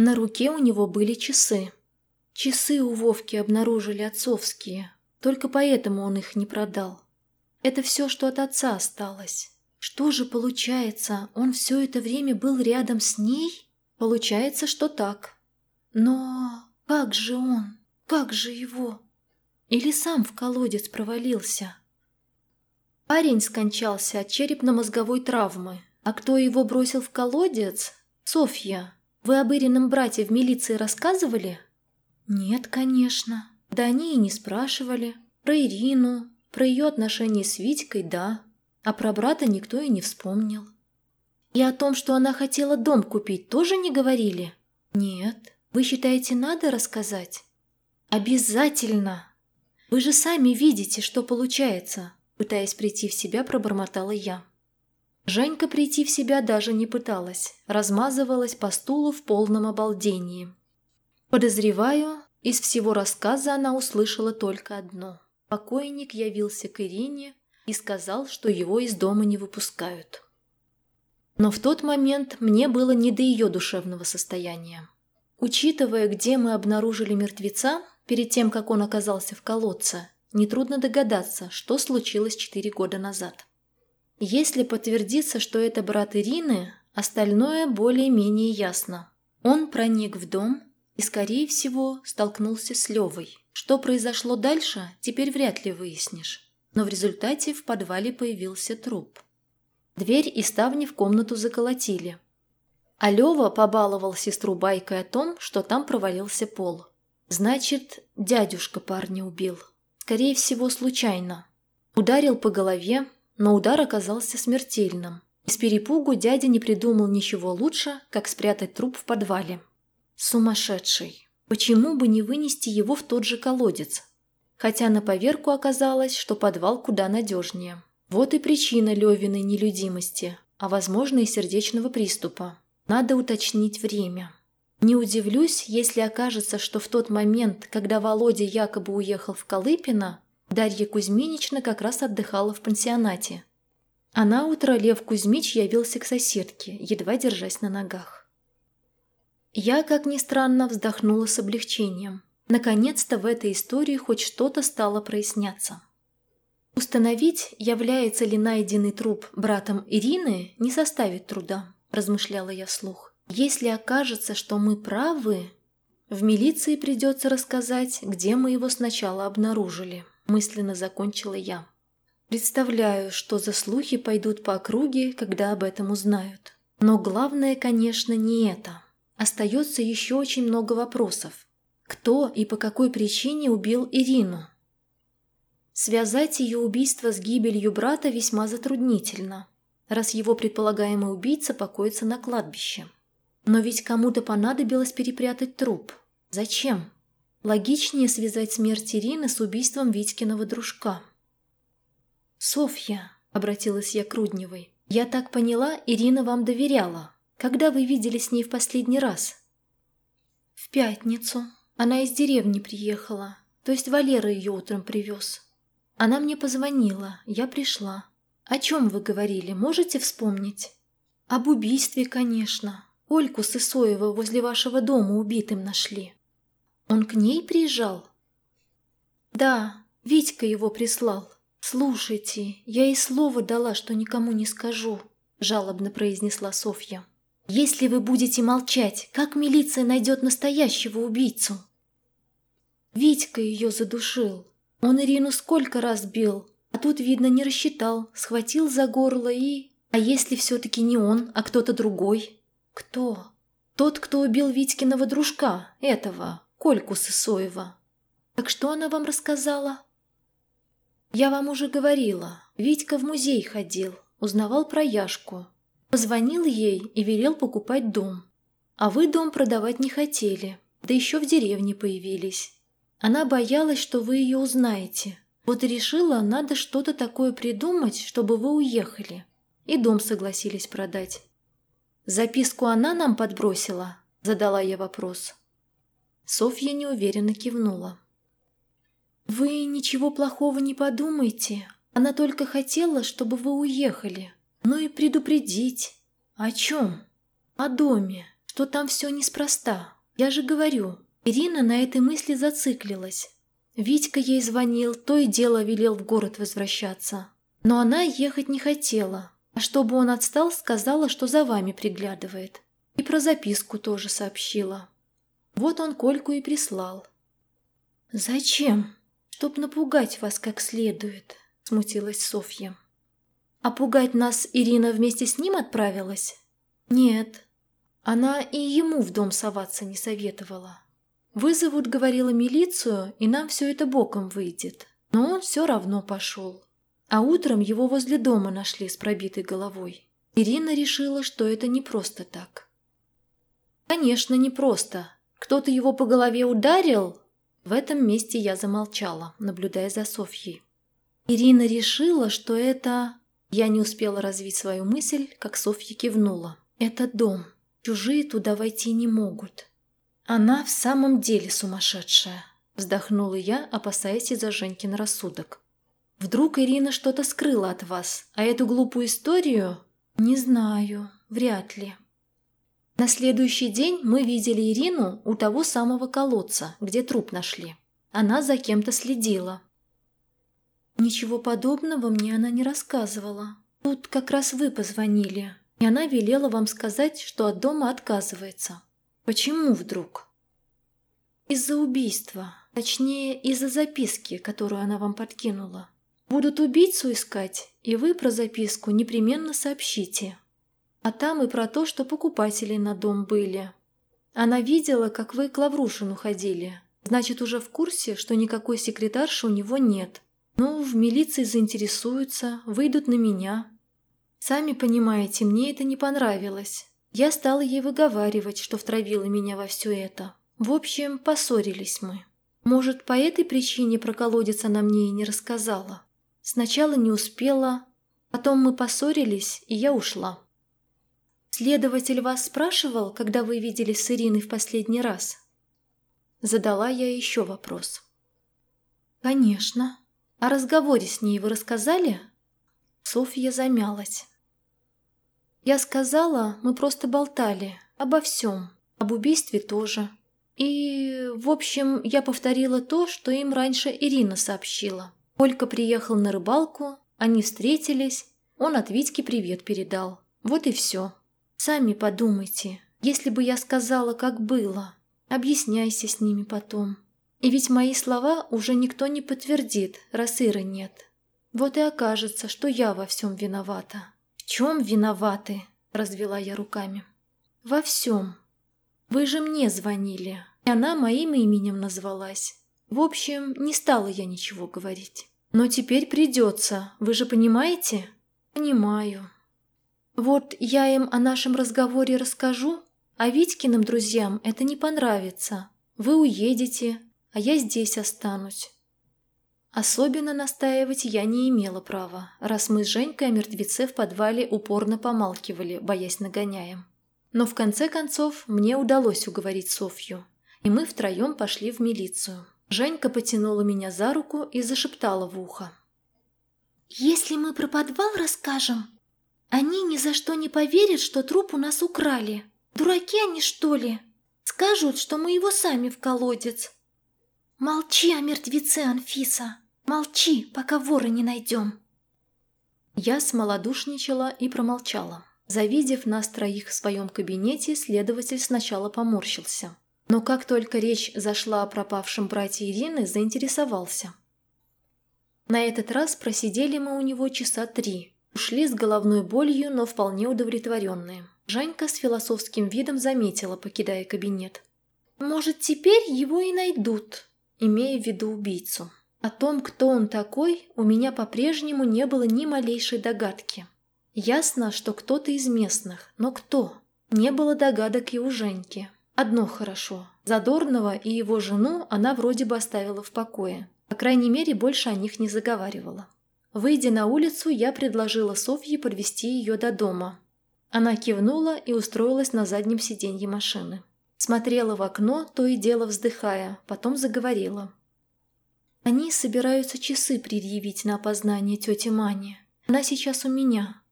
на руке у него были часы. Часы у Вовки обнаружили отцовские, только поэтому он их не продал. Это все, что от отца осталось. Что же получается, он все это время был рядом с ней? Получается, что так. Но как же он? Как же его? Или сам в колодец провалился? Парень скончался от черепно-мозговой травмы. А кто его бросил в колодец? Софья. Вы об Ирином брате в милиции рассказывали?» Нет, конечно. Да они и не спрашивали. Про Ирину, про ее отношения с Витькой, да. А про брата никто и не вспомнил. И о том, что она хотела дом купить, тоже не говорили? Нет. Вы считаете, надо рассказать? Обязательно. Вы же сами видите, что получается. Пытаясь прийти в себя, пробормотала я. Женька прийти в себя даже не пыталась, размазывалась по стулу в полном обалдении. Подозреваю, из всего рассказа она услышала только одно. Покойник явился к Ирине и сказал, что его из дома не выпускают. Но в тот момент мне было не до ее душевного состояния. Учитывая, где мы обнаружили мертвеца, перед тем, как он оказался в колодце, нетрудно догадаться, что случилось четыре года назад. Если подтвердится, что это брат Ирины, остальное более-менее ясно. Он проник в дом и, скорее всего, столкнулся с Левой. Что произошло дальше, теперь вряд ли выяснишь. Но в результате в подвале появился труп. Дверь и ставни в комнату заколотили. А Лева побаловал сестру байкой о том, что там провалился пол. Значит, дядюшка парня убил. Скорее всего, случайно. Ударил по голове, но удар оказался смертельным. Из перепугу дядя не придумал ничего лучше, как спрятать труп в подвале. Сумасшедший. Почему бы не вынести его в тот же колодец? Хотя на поверку оказалось, что подвал куда надежнее. Вот и причина Левиной нелюдимости, а возможно и сердечного приступа. Надо уточнить время. Не удивлюсь, если окажется, что в тот момент, когда Володя якобы уехал в Колыпино, Дарья Кузьминична как раз отдыхала в пансионате. А на утро Лев Кузьмич явился к соседке, едва держась на ногах. Я, как ни странно, вздохнула с облегчением. Наконец-то в этой истории хоть что-то стало проясняться. Установить, является ли найденный труп братом Ирины, не составит труда, размышляла я вслух. Если окажется, что мы правы, в милиции придется рассказать, где мы его сначала обнаружили мысленно закончила я. Представляю, что за слухи пойдут по округе, когда об этом узнают. Но главное, конечно, не это. Остается еще очень много вопросов. Кто и по какой причине убил Ирину? Связать ее убийство с гибелью брата весьма затруднительно, раз его предполагаемый убийца покоится на кладбище. Но ведь кому-то понадобилось перепрятать труп. Зачем? Логичнее связать смерть Ирины с убийством Витькиного дружка. «Софья», — обратилась я к Рудневой, — «я так поняла, Ирина вам доверяла. Когда вы видели с ней в последний раз?» «В пятницу. Она из деревни приехала. То есть Валера ее утром привез. Она мне позвонила, я пришла. О чем вы говорили, можете вспомнить?» «Об убийстве, конечно. Ольку Сысоева возле вашего дома убитым нашли». Он к ней приезжал? Да, Витька его прислал. Слушайте, я и слово дала, что никому не скажу, жалобно произнесла Софья. Если вы будете молчать, как милиция найдет настоящего убийцу? Витька ее задушил. Он Ирину сколько раз бил, а тут, видно, не рассчитал, схватил за горло и... А если все-таки не он, а кто-то другой? Кто? Тот, кто убил Витькиного дружка, этого, Кольку Сысоева. Так что она вам рассказала? Я вам уже говорила. Витька в музей ходил, узнавал про Яшку. Позвонил ей и велел покупать дом. А вы дом продавать не хотели, да еще в деревне появились. Она боялась, что вы ее узнаете. Вот и решила, надо что-то такое придумать, чтобы вы уехали. И дом согласились продать. Записку она нам подбросила? Задала я вопрос. Софья неуверенно кивнула. «Вы ничего плохого не подумайте. Она только хотела, чтобы вы уехали. Ну и предупредить. О чем? О доме. Что там все неспроста. Я же говорю, Ирина на этой мысли зациклилась. Витька ей звонил, то и дело велел в город возвращаться. Но она ехать не хотела. А чтобы он отстал, сказала, что за вами приглядывает. И про записку тоже сообщила. Вот он Кольку и прислал. «Зачем? Чтоб напугать вас как следует», — смутилась Софья. «А пугать нас Ирина вместе с ним отправилась?» «Нет, она и ему в дом соваться не советовала. Вызовут, говорила, милицию, и нам все это боком выйдет. Но он все равно пошел. А утром его возле дома нашли с пробитой головой. Ирина решила, что это не просто так. Конечно, не просто. Кто-то его по голове ударил? В этом месте я замолчала, наблюдая за Софьей. Ирина решила, что это... Я не успела развить свою мысль, как Софья кивнула. «Это дом. Чужие туда войти не могут». «Она в самом деле сумасшедшая», – вздохнула я, опасаясь из-за Женькин рассудок. «Вдруг Ирина что-то скрыла от вас, а эту глупую историю...» «Не знаю, вряд ли». На следующий день мы видели Ирину у того самого колодца, где труп нашли. Она за кем-то следила. Ничего подобного мне она не рассказывала. Тут как раз вы позвонили, и она велела вам сказать, что от дома отказывается. Почему вдруг? Из-за убийства. Точнее, из-за записки, которую она вам подкинула. Будут убийцу искать, и вы про записку непременно сообщите. А там и про то, что покупатели на дом были. Она видела, как вы к Лаврушину ходили. Значит, уже в курсе, что никакой секретарши у него нет. Ну, в милиции заинтересуются, выйдут на меня. Сами понимаете, мне это не понравилось. Я стала ей выговаривать, что втравила меня во все это. В общем, поссорились мы. Может, по этой причине про колодец она мне и не рассказала. Сначала не успела, потом мы поссорились, и я ушла. Следователь вас спрашивал, когда вы виделись с Ириной в последний раз? Задала я еще вопрос. Конечно. О разговоре с ней вы рассказали? Софья замялась. Я сказала, мы просто болтали. Обо всем. Об убийстве тоже. И, в общем, я повторила то, что им раньше Ирина сообщила. Олька приехал на рыбалку, они встретились, он от Витьки привет передал. Вот и все. Сами подумайте, если бы я сказала, как было. Объясняйся с ними потом. И ведь мои слова уже никто не подтвердит, раз Иры нет. Вот и окажется, что я во всем виновата. Чем виноваты? Развела я руками. Во всем. Вы же мне звонили, и она моим именем назвалась. В общем, не стала я ничего говорить. Но теперь придется, вы же понимаете? Понимаю. Вот я им о нашем разговоре расскажу, а Витькиным друзьям это не понравится. Вы уедете, а я здесь останусь. Особенно настаивать я не имела права, раз мы с Женькой о мертвеце в подвале упорно помалкивали, боясь нагоняем. Но в конце концов мне удалось уговорить Софью, и мы втроем пошли в милицию. Женька потянула меня за руку и зашептала в ухо. «Если мы про подвал расскажем, они ни за что не поверят, что труп у нас украли. Дураки они, что ли? Скажут, что мы его сами в колодец. «Молчи о мертвеце, Анфиса! Молчи, пока вора не найдем!» Я смолодушничала и промолчала. Завидев нас троих в своем кабинете, следователь сначала поморщился. Но как только речь зашла о пропавшем брате Ирины, заинтересовался. На этот раз просидели мы у него часа три. Ушли с головной болью, но вполне удовлетворенные. Жанька с философским видом заметила, покидая кабинет. «Может, теперь его и найдут?» имея в виду убийцу. О том, кто он такой, у меня по-прежнему не было ни малейшей догадки. Ясно, что кто-то из местных, но кто? Не было догадок и у Женьки. Одно хорошо. Задорного и его жену она вроде бы оставила в покое. По крайней мере, больше о них не заговаривала. Выйдя на улицу, я предложила Софье подвести ее до дома. Она кивнула и устроилась на заднем сиденье машины. Смотрела в окно, то и дело вздыхая, потом заговорила. «Они собираются часы предъявить на опознание тети Мани. Она сейчас у меня.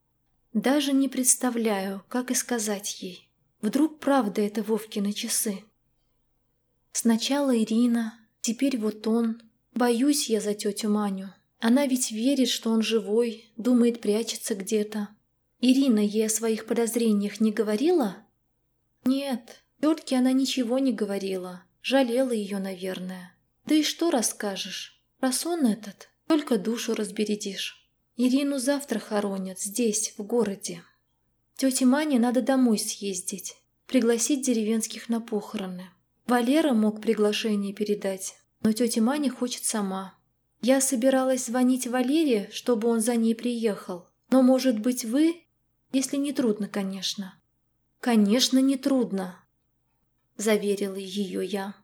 Даже не представляю, как и сказать ей. Вдруг правда это Вовкины часы? Сначала Ирина, теперь вот он. Боюсь я за тетю Маню. Она ведь верит, что он живой, думает, прячется где-то. Ирина ей о своих подозрениях не говорила? Нет, Тетке она ничего не говорила, жалела ее, наверное. Да и что расскажешь? Про сон этот только душу разбередишь. Ирину завтра хоронят здесь, в городе. Тете Мане надо домой съездить, пригласить деревенских на похороны. Валера мог приглашение передать, но тетя Маня хочет сама. Я собиралась звонить Валере, чтобы он за ней приехал. Но, может быть, вы, если не трудно, конечно. Конечно, не трудно, заверила ее я.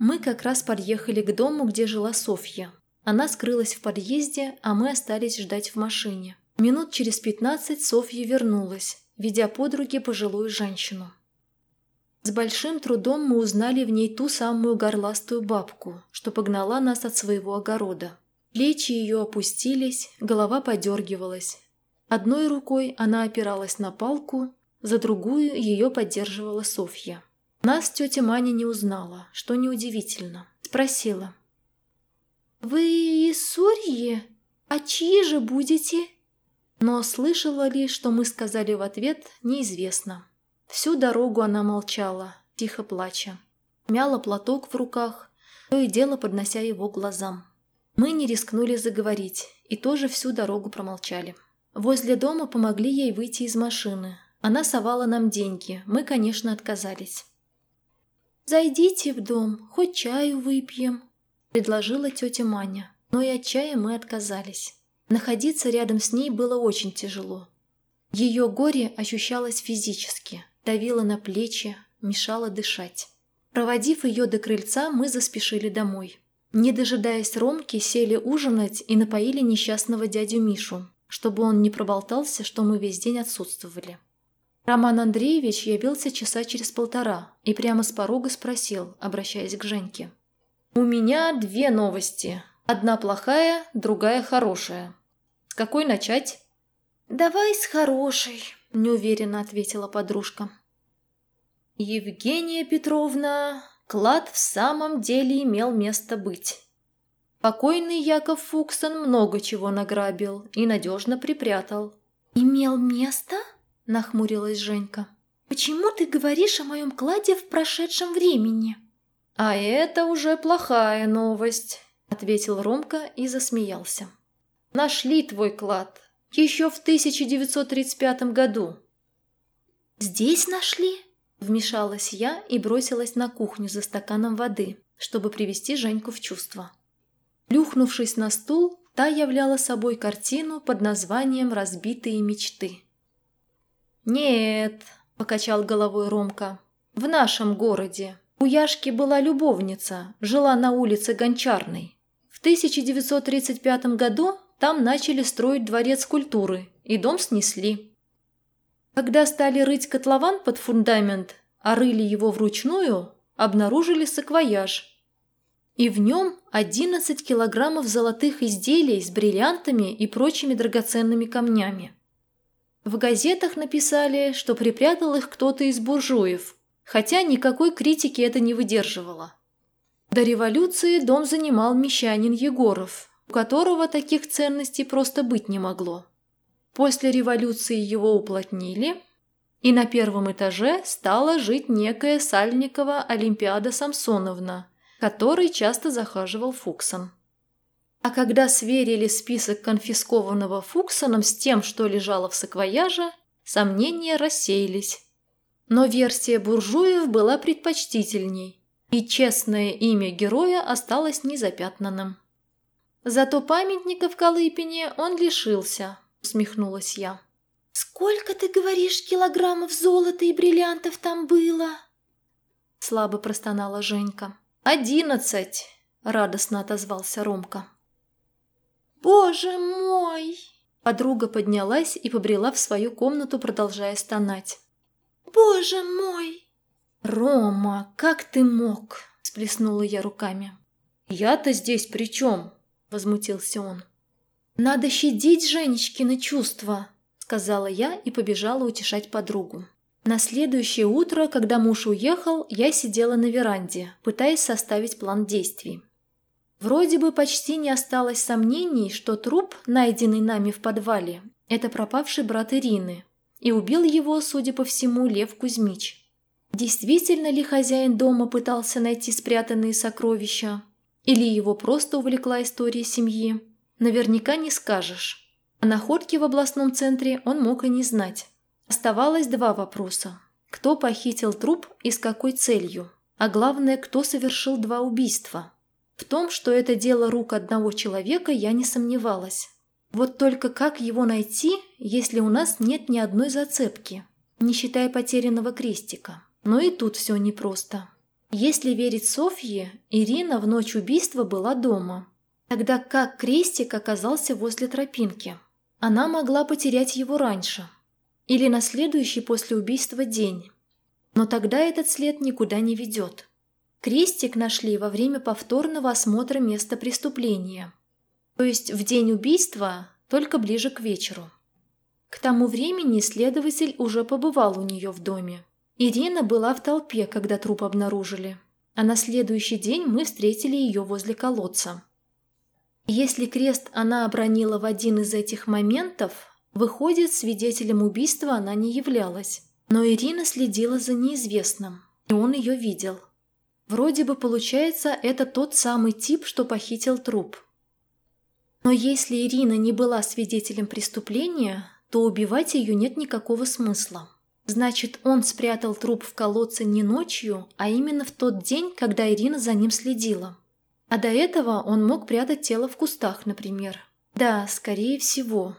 Мы как раз подъехали к дому, где жила Софья. Она скрылась в подъезде, а мы остались ждать в машине. Минут через пятнадцать Софья вернулась, ведя подруги пожилую женщину. С большим трудом мы узнали в ней ту самую горластую бабку, что погнала нас от своего огорода. Плечи ее опустились, голова подергивалась. Одной рукой она опиралась на палку, за другую ее поддерживала Софья. Нас тетя Маня не узнала, что неудивительно. Спросила. «Вы из Сурьи? А чьи же будете?» Но слышала ли, что мы сказали в ответ, неизвестно. Всю дорогу она молчала, тихо плача. Мяла платок в руках, то и дело поднося его глазам. Мы не рискнули заговорить и тоже всю дорогу промолчали. Возле дома помогли ей выйти из машины. Она совала нам деньги, мы, конечно, отказались. «Зайдите в дом, хоть чаю выпьем», – предложила тетя Маня, но и от чая мы отказались. Находиться рядом с ней было очень тяжело. Ее горе ощущалось физически, давило на плечи, мешало дышать. Проводив ее до крыльца, мы заспешили домой. Не дожидаясь Ромки, сели ужинать и напоили несчастного дядю Мишу, чтобы он не проболтался, что мы весь день отсутствовали. Роман Андреевич явился часа через полтора и прямо с порога спросил, обращаясь к Женьке. «У меня две новости. Одна плохая, другая хорошая. С какой начать?» «Давай с хорошей», – неуверенно ответила подружка. Евгения Петровна, клад в самом деле имел место быть. Покойный Яков Фуксон много чего награбил и надежно припрятал. «Имел место?» – нахмурилась Женька. «Почему ты говоришь о моем кладе в прошедшем времени?» «А это уже плохая новость», – ответил Ромка и засмеялся. «Нашли твой клад, еще в 1935 году. «Здесь нашли?» – вмешалась я и бросилась на кухню за стаканом воды, чтобы привести Женьку в чувство. Плюхнувшись на стул, та являла собой картину под названием «Разбитые мечты». «Нет», – покачал головой Ромка, – «в нашем городе. У Яшки была любовница, жила на улице Гончарной. В 1935 году там начали строить дворец культуры, и дом снесли. Когда стали рыть котлован под фундамент, а рыли его вручную, обнаружили саквояж. И в нем 11 килограммов золотых изделий с бриллиантами и прочими драгоценными камнями. В газетах написали, что припрятал их кто-то из буржуев, хотя никакой критики это не выдерживало. До революции дом занимал мещанин Егоров – у которого таких ценностей просто быть не могло. После революции его уплотнили, и на первом этаже стала жить некая Сальникова Олимпиада Самсоновна, которой часто захаживал Фуксон. А когда сверили список конфискованного Фуксоном с тем, что лежало в саквояже, сомнения рассеялись. Но версия буржуев была предпочтительней, и честное имя героя осталось незапятнанным. Зато памятника в Колыпине он лишился, усмехнулась я. «Сколько, ты говоришь, килограммов золота и бриллиантов там было?» Слабо простонала Женька. «Одиннадцать!» – радостно отозвался Ромка. «Боже мой!» Подруга поднялась и побрела в свою комнату, продолжая стонать. «Боже мой!» «Рома, как ты мог?» – сплеснула я руками. «Я-то здесь при чем?» – возмутился он. «Надо щадить Женечкины чувства», – сказала я и побежала утешать подругу. На следующее утро, когда муж уехал, я сидела на веранде, пытаясь составить план действий. Вроде бы почти не осталось сомнений, что труп, найденный нами в подвале, это пропавший брат Ирины, и убил его, судя по всему, Лев Кузьмич. Действительно ли хозяин дома пытался найти спрятанные сокровища, или его просто увлекла история семьи? Наверняка не скажешь. О находке в областном центре он мог и не знать. Оставалось два вопроса. Кто похитил труп и с какой целью? а главное, кто совершил два убийства. В том, что это дело рук одного человека, я не сомневалась. Вот только как его найти, если у нас нет ни одной зацепки, не считая потерянного крестика? Но и тут все непросто. Если верить Софье, Ирина в ночь убийства была дома. Тогда как крестик оказался возле тропинки? Она могла потерять его раньше. Или на следующий после убийства день. Но тогда этот след никуда не ведет. Крестик нашли во время повторного осмотра места преступления. То есть в день убийства, только ближе к вечеру. К тому времени следователь уже побывал у нее в доме. Ирина была в толпе, когда труп обнаружили. А на следующий день мы встретили ее возле колодца. Если крест она обронила в один из этих моментов, выходит, свидетелем убийства она не являлась. Но Ирина следила за неизвестным, и он ее видел. Вроде бы получается, это тот самый тип, что похитил труп. Но если Ирина не была свидетелем преступления, то убивать ее нет никакого смысла. Значит, он спрятал труп в колодце не ночью, а именно в тот день, когда Ирина за ним следила. А до этого он мог прятать тело в кустах, например. Да, скорее всего.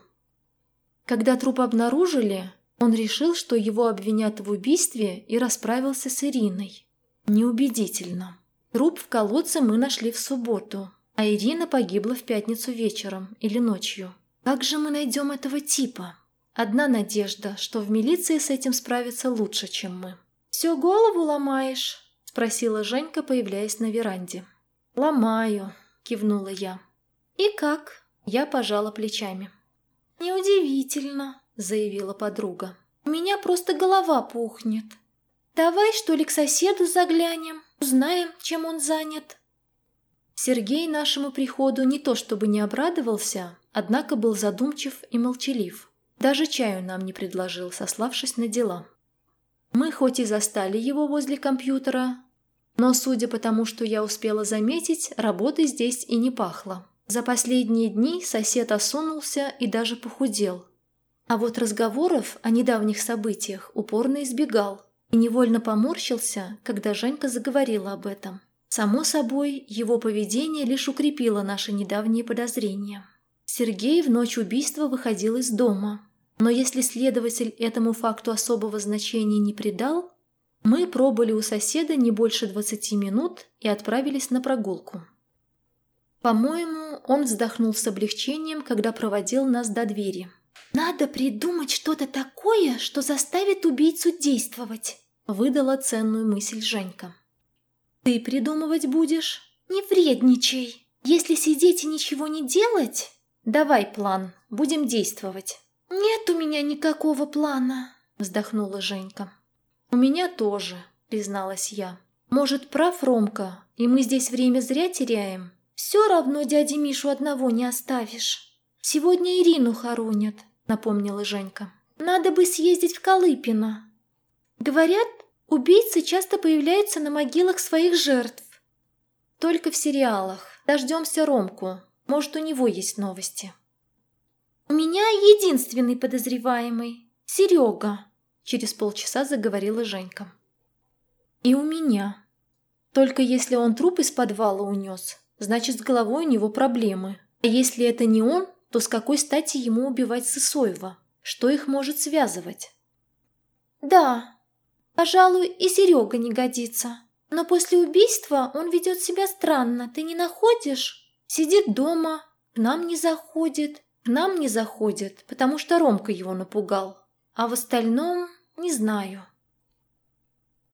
Когда труп обнаружили, он решил, что его обвинят в убийстве и расправился с Ириной. Неубедительно. Труп в колодце мы нашли в субботу, а Ирина погибла в пятницу вечером или ночью. Как же мы найдем этого типа? Одна надежда, что в милиции с этим справятся лучше, чем мы. «Все голову ломаешь?» – спросила Женька, появляясь на веранде. «Ломаю», – кивнула я. «И как?» – я пожала плечами. «Неудивительно», – заявила подруга. «У меня просто голова пухнет. Давай, что ли, к соседу заглянем, узнаем, чем он занят. Сергей нашему приходу не то чтобы не обрадовался, однако был задумчив и молчалив. Даже чаю нам не предложил, сославшись на дела. Мы хоть и застали его возле компьютера, но, судя по тому, что я успела заметить, работы здесь и не пахло. За последние дни сосед осунулся и даже похудел. А вот разговоров о недавних событиях упорно избегал – и невольно поморщился, когда Женька заговорила об этом. Само собой, его поведение лишь укрепило наши недавние подозрения. Сергей в ночь убийства выходил из дома. Но если следователь этому факту особого значения не придал, мы пробыли у соседа не больше 20 минут и отправились на прогулку. По-моему, он вздохнул с облегчением, когда проводил нас до двери. «Надо придумать что-то такое, что заставит убийцу действовать», — выдала ценную мысль Женька. «Ты придумывать будешь?» «Не вредничай. Если сидеть и ничего не делать...» «Давай план, будем действовать». «Нет у меня никакого плана», — вздохнула Женька. «У меня тоже», — призналась я. «Может, прав Ромка, и мы здесь время зря теряем?» «Все равно дяди Мишу одного не оставишь. Сегодня Ирину хоронят», — напомнила Женька. «Надо бы съездить в Колыпино. Говорят, убийцы часто появляются на могилах своих жертв. Только в сериалах. Дождемся Ромку. Может, у него есть новости. У меня единственный подозреваемый. Серега. Через полчаса заговорила Женька. И у меня. Только если он труп из подвала унес, значит, с головой у него проблемы. А если это не он, то с какой стати ему убивать Сысоева? Что их может связывать? Да, Пожалуй, и Серега не годится. Но после убийства он ведет себя странно, ты не находишь? Сидит дома, к нам не заходит, к нам не заходит, потому что Ромка его напугал. А в остальном не знаю.